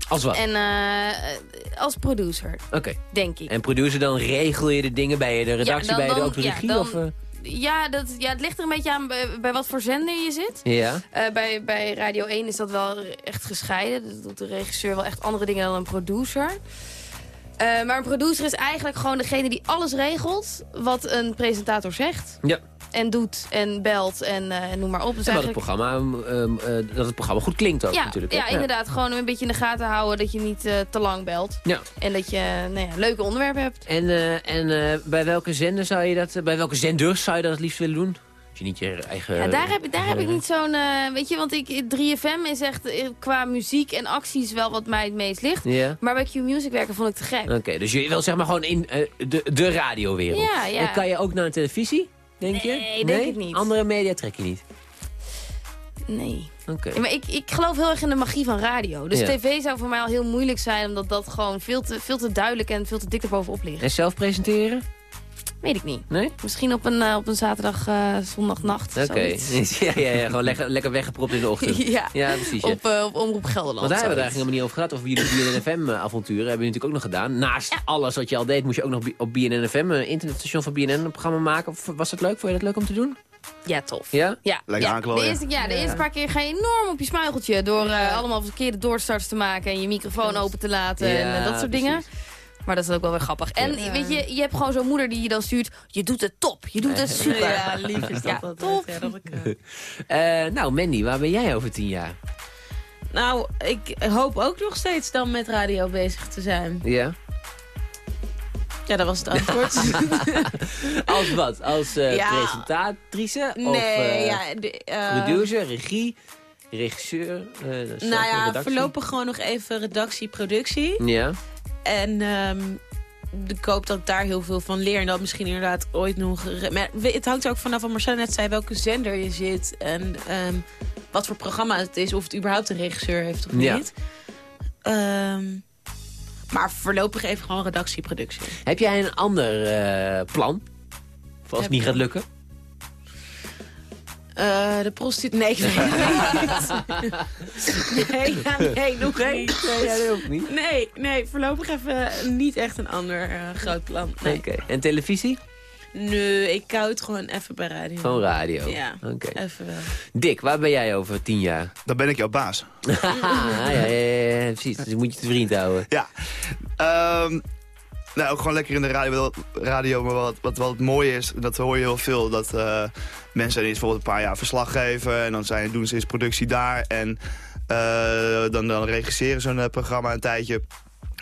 Als wat? En eh, als producer, Oké. denk ik. En producer, dan regel je de dingen bij de redactie, dan- bij de ook de ja, regie? dan- of? Ja, dat, ja, het ligt er een beetje aan bij, bij wat voor zender je zit. Ja. Eh, bij, bij Radio 1 is dat wel echt gescheiden. Dus doet de regisseur wel echt andere dingen dan een producer. Eh, maar een producer is eigenlijk gewoon degene die alles regelt wat een presentator zegt. Ja. En doet en belt en eh, noem maar op. Dus En wat het programma, ehm, eh, dat het programma goed klinkt ook ja, natuurlijk. ja, inderdaad. Gewoon een beetje in de gaten houden dat je niet eh, te lang belt. Ja. En dat je nou ja, leuke onderwerpen hebt. En, en bij welke zender zou je dat, bij welke zenders zou je dat het liefst willen doen? Als je niet je eigen... Ja, daar heb, ik- daar heb ik niet zo'n... weet je, want ik, 3FM is echt qua muziek en acties wel wat mij het meest ligt. Maar bij Q-Music werken vond ik te gek. Oké, dus je wil zeg maar gewoon in de, de radiowereld. Ja, ja. En kan je ook naar de televisie, denk je? Nee, denk ik niet. Andere media trek je niet? Nee. Oké. Ja, maar ik, ik geloof heel erg in de magie van radio. Dus Ja. tv zou voor mij al heel moeilijk zijn... omdat dat gewoon veel te, veel te duidelijk en veel te dik erbovenop ligt. En zelf presenteren? Weet ik niet. Nee? Misschien op een, eh, op een zaterdag, eh, zondagnacht. Oké. ja, ja, ja, gewoon lekker, lekker weggepropt in de ochtend. Ja. precies. Ja. Op, eh, op Omroep Gelderland. Want daar hebben we het eigenlijk helemaal niet over gehad. Over jullie BNN-FM-avonturen hebben we natuurlijk ook nog gedaan. Naast alles wat je al deed, moest je ook nog op BNN-FM, een internetstation van BNN, een programma maken. Of Was dat leuk? Vond je dat leuk om te doen? Ja, tof. Ja? Ja, Lekker ja. De eerste, ja, de eerste paar keer ga je enorm op je smuigeltje... door allemaal verkeerde doorstarts te maken... en je microfoon open te laten en dat soort precies. dingen. Maar dat is ook wel weer grappig. En Ja. weet je, je hebt gewoon zo'n moeder die je dan stuurt... je doet het top, je doet het super. Ja, lief is dat Ja, altijd. tof. Ja, dat ik, eh, Eh, nou, Mandy, waar ben jij over tien jaar? Nou, ik hoop ook nog steeds dan met radio bezig te zijn. Ja? Ja, dat was het antwoord. Als wat? Als eh, Ja. presentatrice? of, nee, eh, ja. De, eh, producer, regie? regisseur? eh, Nou ja, redactie? voorlopig gewoon nog even redactie, productie. Ja. En ehm, ik hoop dat ik daar heel veel van leer. En dat misschien inderdaad ooit nog... Maar het hangt er ook vanaf wat Marcel net zei, welke zender je zit. En ehm, wat voor programma het is. Of het überhaupt een regisseur heeft of Ja. niet. Ehm, maar voorlopig even gewoon redactie, productie. Heb jij een ander eh, plan? Voor als het niet gaat lukken? Eh, de prostitutie... Nee, nee, nee, ja, nee, nog niet. Nee, ja, dat ook niet. Nee, nee, voorlopig even niet echt een ander eh, groot plan. Nee. Oké. En televisie? Nee, ik hou het gewoon even bij radio. Gewoon radio? Ja, Oké. even wel. Dick, waar ben jij over tien jaar? Dan ben ik jouw baas. ja, ja, ja, ja, precies. Dus moet je te vriend houden. Ja. Ehm, nou, ook gewoon lekker in de radio. radio maar wat, wat wel het mooie is, dat hoor je heel veel. Dat eh, mensen eens bijvoorbeeld een paar jaar verslag geven. En dan zijn, doen ze eens productie daar. En eh, dan, dan regisseren ze een eh, programma een tijdje.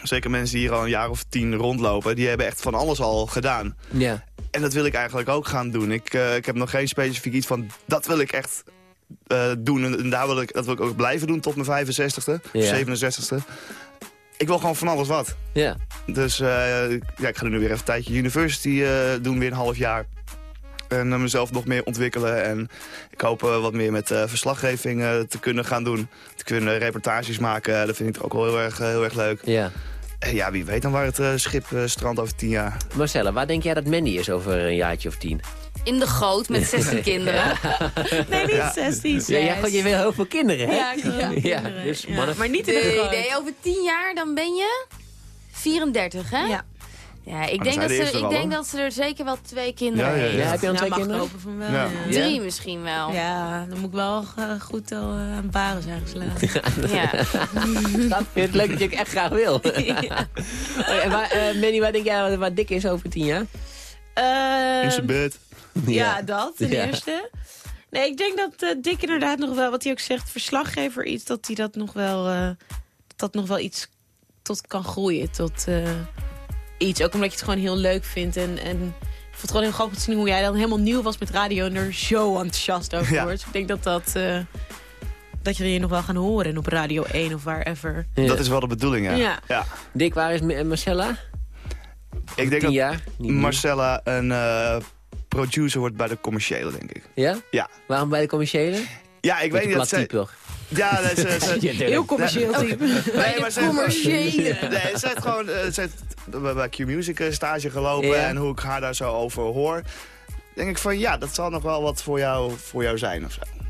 Zeker mensen die hier al een jaar of tien rondlopen. Die hebben echt van alles al gedaan. Ja. En dat wil ik eigenlijk ook gaan doen. Ik, eh, ik heb nog geen specifiek iets van, dat wil ik echt doen. En, daar wil ik, dat wil ik ook blijven doen tot mijn 65ste, Ja. 67ste. Ik wil gewoon van alles wat. Ja. Dus eh, ja, ik ga nu weer even een tijdje university doen, weer een half jaar. En eh, mezelf nog meer ontwikkelen. En ik hoop eh, wat meer met eh, verslaggeving eh, te kunnen gaan doen. Te kunnen reportages maken. Dat vind ik toch ook wel heel erg, heel erg leuk. Ja. En ja, wie weet dan waar het eh, schip eh, strandt over tien jaar. Marcella, waar denk jij dat Mandy is over een jaartje of tien? In de goot met 16 kinderen. Nee, niet Ja. 16, Ja, je wil heel veel kinderen, hè? Ja, ik wil ja, kinderen, dus ja. mannen... Maar niet in de Nee, goot. nee, over 10 jaar dan ben je 34, hè? Ja. Ja, ik, dan denk dat, de ze, ik denk dat ze er zeker wel twee kinderen Ja, ja, ja. heeft. Ja, heb je al Ja, twee mag kinderen? van wel. Ja. Ja. Drie misschien wel. Ja, dan moet ik wel eh, goed al eh, aan baren zijn geslagen. Ja. Dat vind ik leuk dat je het echt graag wil. Ja. Oh, en waar, eh, Manny, waar denk jij waar Dick is over tien jaar? Ehm, In zijn bed. Ja, dat ten Ja. eerste. Nee, ik denk dat eh, Dick inderdaad nog wel, wat hij ook zegt, verslaggever iets, dat hij dat nog wel, eh, dat dat nog wel iets tot kan groeien. Tot eh, iets. Ook omdat je het gewoon heel leuk vindt. En, en ik vond het gewoon heel grappig te zien hoe jij dan helemaal nieuw was met radio en er zo enthousiast over Ja. wordt. Dus ik denk dat dat. eh, dat je je nog wel gaan horen op Radio 1 of wherever. Ja. Dat is wel de bedoeling, ja. Ja. ja. Dick, waar is Ma- Marcella? Ik denk tien dat. Marcella een eh, producer wordt bij de commerciële, denk ik. Ja? Ja. Waarom bij de commerciële? Ja, ik weet niet dat zij... toch? Ja, ze, ze- Ja, Heel commercieel type. Nee, maar ze commerciële. Nee, ze heeft gewoon eh, ze heeft bij Q-Music stage gelopen en hoe ik haar daar zo over hoor. Denk ik van ja, dat zal nog wel wat voor jou, voor jou zijn of zo.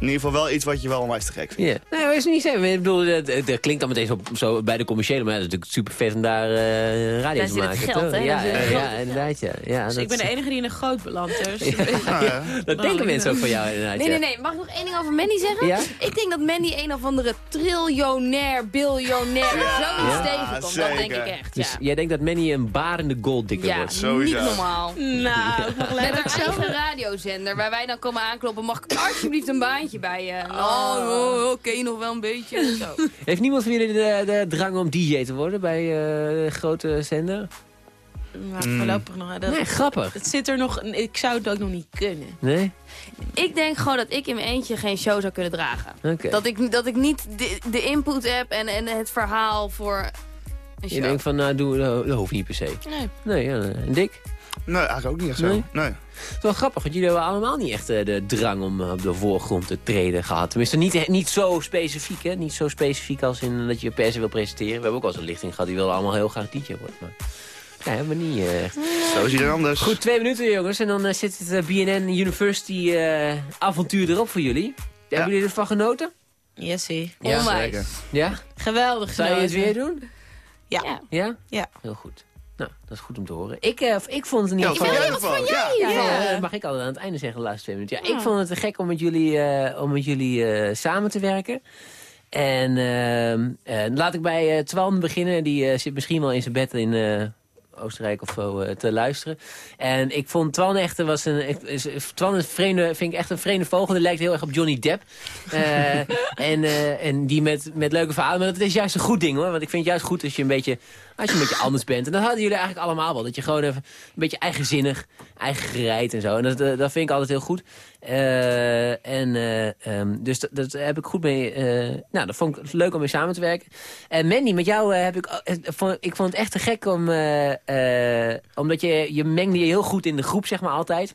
In ieder geval wel iets wat je wel onwijs te gek vindt. Ja. Nee, maar is niet zeggen. Ik bedoel, het klinkt dan meteen zo, zo bij de commerciële, maar het is natuurlijk super vet om daar eh radio Daar te zit het maken. geld, hè? Ja, ja, ja, inderdaad, ja. ja Dus dat, ik ben de enige die in een goot belandt. Dus. Nou ja. dat denken mensen ook van jou inderdaad. Nee, nee, nee. Mag ik nog één ding over Mandy zeggen? Ja? Ik denk dat Mandy een of andere triljonair, biljonair, Ja, zoiets tegenkomt. Dat denk ik echt, Dus ja. jij denkt dat Manny een barende golddigger Ja, wordt? Sowieso. niet normaal. Nou, Met zelf. eigen radiozender, waar wij dan komen aankloppen. Mag ik alsjeblieft een baantje bij je? Oh, oh, oké, nog wel een beetje. Zo. Heeft niemand van jullie de, de drang om DJ te worden bij eh, de grote zender? Maar voorlopig nog. Dat, Nee, grappig. Het zit er nog. Ik zou het ook nog niet kunnen. Nee? Ik denk gewoon dat ik in mijn eentje geen show zou kunnen dragen. Oké. Dat, ik, dat ik niet de, de input heb en, en het verhaal voor een Je show. denkt van, nou, doe, dat hoeft niet per se. Nee. Nee, ja, en Dick? Nee, eigenlijk ook niet echt zo. Nee? Nee. Het is wel grappig, want jullie hebben allemaal niet echt eh, de drang om eh, op de voorgrond te treden gehad. Tenminste, niet, niet zo specifiek, hè? Niet zo specifiek als in dat je per se wil presenteren. We hebben ook al een lichting gehad, die wilde allemaal heel graag DJ worden. Maar ja, hebben we niet eh, echt. Zo is iedereen anders. Goed, twee minuten jongens. En dan eh, zit het eh, BNN University eh, avontuur erop voor jullie. Hebben jullie ervan genoten? Jessie. Ja, Onwijs. zeker. Ja? Geweldig. Zou je het weer doen? Ja. Ja. Ja? Ja. Heel goed. Nou, dat is goed om te horen. Ik, eh, ik vond het niet... Ja, wat vond jij ervan? Ja. Ja, Ja. mag ik altijd aan het einde zeggen, de laatste twee minuten. Ja, ik vond het te gek om met jullie, eh, om met jullie eh, samen te werken. En ehm, eh, laat ik bij eh Twan beginnen. Die eh, zit misschien wel in zijn bed in eh, Oostenrijk of zo eh, te luisteren. En ik vond Twan echt was een. ik- Twan is een vreemde, vind ik echt een vreemde vogel. Die lijkt heel erg op Johnny Depp. Eh, en, eh, en die met, met leuke verhalen. Maar dat is juist een goed ding hoor. Want ik vind het juist goed als je een beetje Als je een beetje anders bent. En dat hadden jullie eigenlijk allemaal wel. Dat je gewoon even een beetje eigenzinnig, eigen gereid en zo. En dat, eh, dat vind ik altijd heel goed. Eh, en eh, ehm, dus dat, heb ik goed mee... nou, dat vond ik leuk om mee samen te werken. En Mandy, met jou heb ik... ik vond het echt te gek om... omdat je, je mengde je heel goed in de groep, zeg maar, altijd.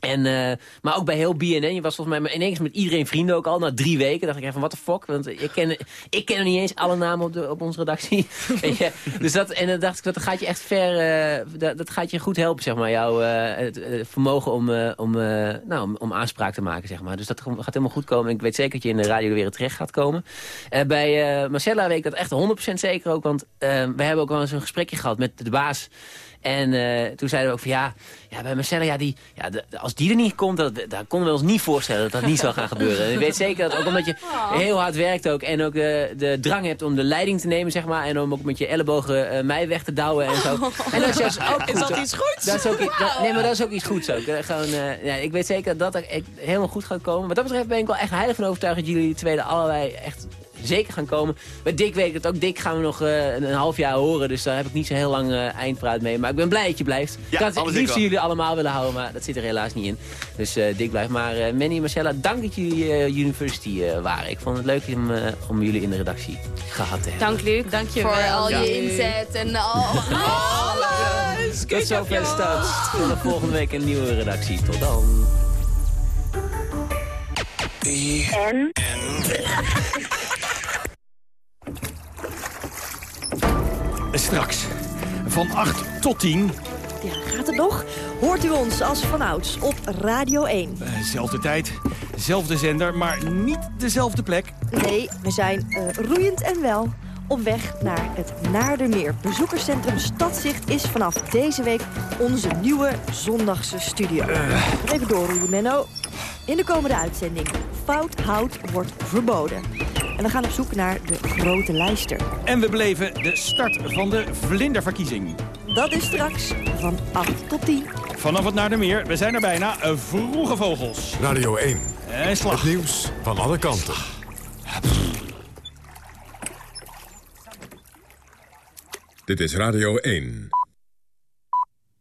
En, eh, maar ook bij heel BNN. Je was volgens mij ineens met iedereen vrienden ook al. Na drie weken dacht ik even, wat de fuck? Want ik ken, ik ken niet eens alle namen op, de, op onze redactie. Dus dat, en dan dacht ik, dat gaat je echt ver... eh, dat, dat gaat je goed helpen, zeg maar. Jouw eh, het, vermogen om, om, nou, om, om aanspraak te maken, zeg maar. Dus dat gaat helemaal goed komen. Ik weet zeker dat je in de radio weer terecht gaat komen. Bij Marcella weet ik dat echt 100% zeker ook. Want we hebben ook wel eens een gesprekje gehad met de baas... En eh, toen zeiden we ook van ja, ja bij Marcella, ja, die, ja, de- de- als die er niet komt, dat, daar konden we ons niet voorstellen dat dat niet zou gaan gebeuren. En ik weet zeker dat ook omdat je heel hard werkt ook en ook eh, de drang hebt om de leiding te nemen, zeg maar. En om ook met je ellebogen eh, mij weg te douwen en zo. En dat is juist ook Is dat iets goeds? Dat is ook, dat- nee, maar dat is ook iets goeds ook. Gewoon, ja, ik weet zeker dat dat helemaal goed gaat komen. Wat dat betreft ben ik wel echt heilig van overtuigd dat jullie twee er allebei echt zeker gaan komen. Bij Dick weet ik het ook. Dick gaan we nog eh, een, een half jaar horen. Dus daar heb ik niet zo heel lang eh, eindpraat mee. Maar ik ben blij dat je blijft. Ja, ik had liefst jullie allemaal willen houden. Maar dat zit er helaas niet in. Dus eh Dick blijft. Maar eh Manny en Marcella, dank dat jullie University eh, waren. Ik vond het leuk om, om jullie in de redactie gehad te hebben. Dank Luc Dank je voor al je inzet en al, alles. Tot zover start. Tot de volgende week een nieuwe redactie. Tot dan. En? Straks. Van 8 tot 10. Ja, gaat het nog? Hoort u ons als vanouds op Radio 1. eh, zelfde tijd, zelfde zender, maar niet dezelfde plek. Nee, we zijn eh, roeiend en wel op weg naar het Naardermeer. Bezoekerscentrum Stadzicht is vanaf deze week onze nieuwe zondagse studio. Nog Even doorroeien, Menno. In de komende uitzending. Fout hout wordt verboden. En we gaan op zoek naar de grote lijster. En we beleven de start van de vlinderverkiezing. Dat is straks van 8 tot 10. Vanaf het naar de meer, we zijn er bijna, eh, vroege vogels. Radio 1. En slag. Het nieuws van alle kanten. Dit is Radio 1.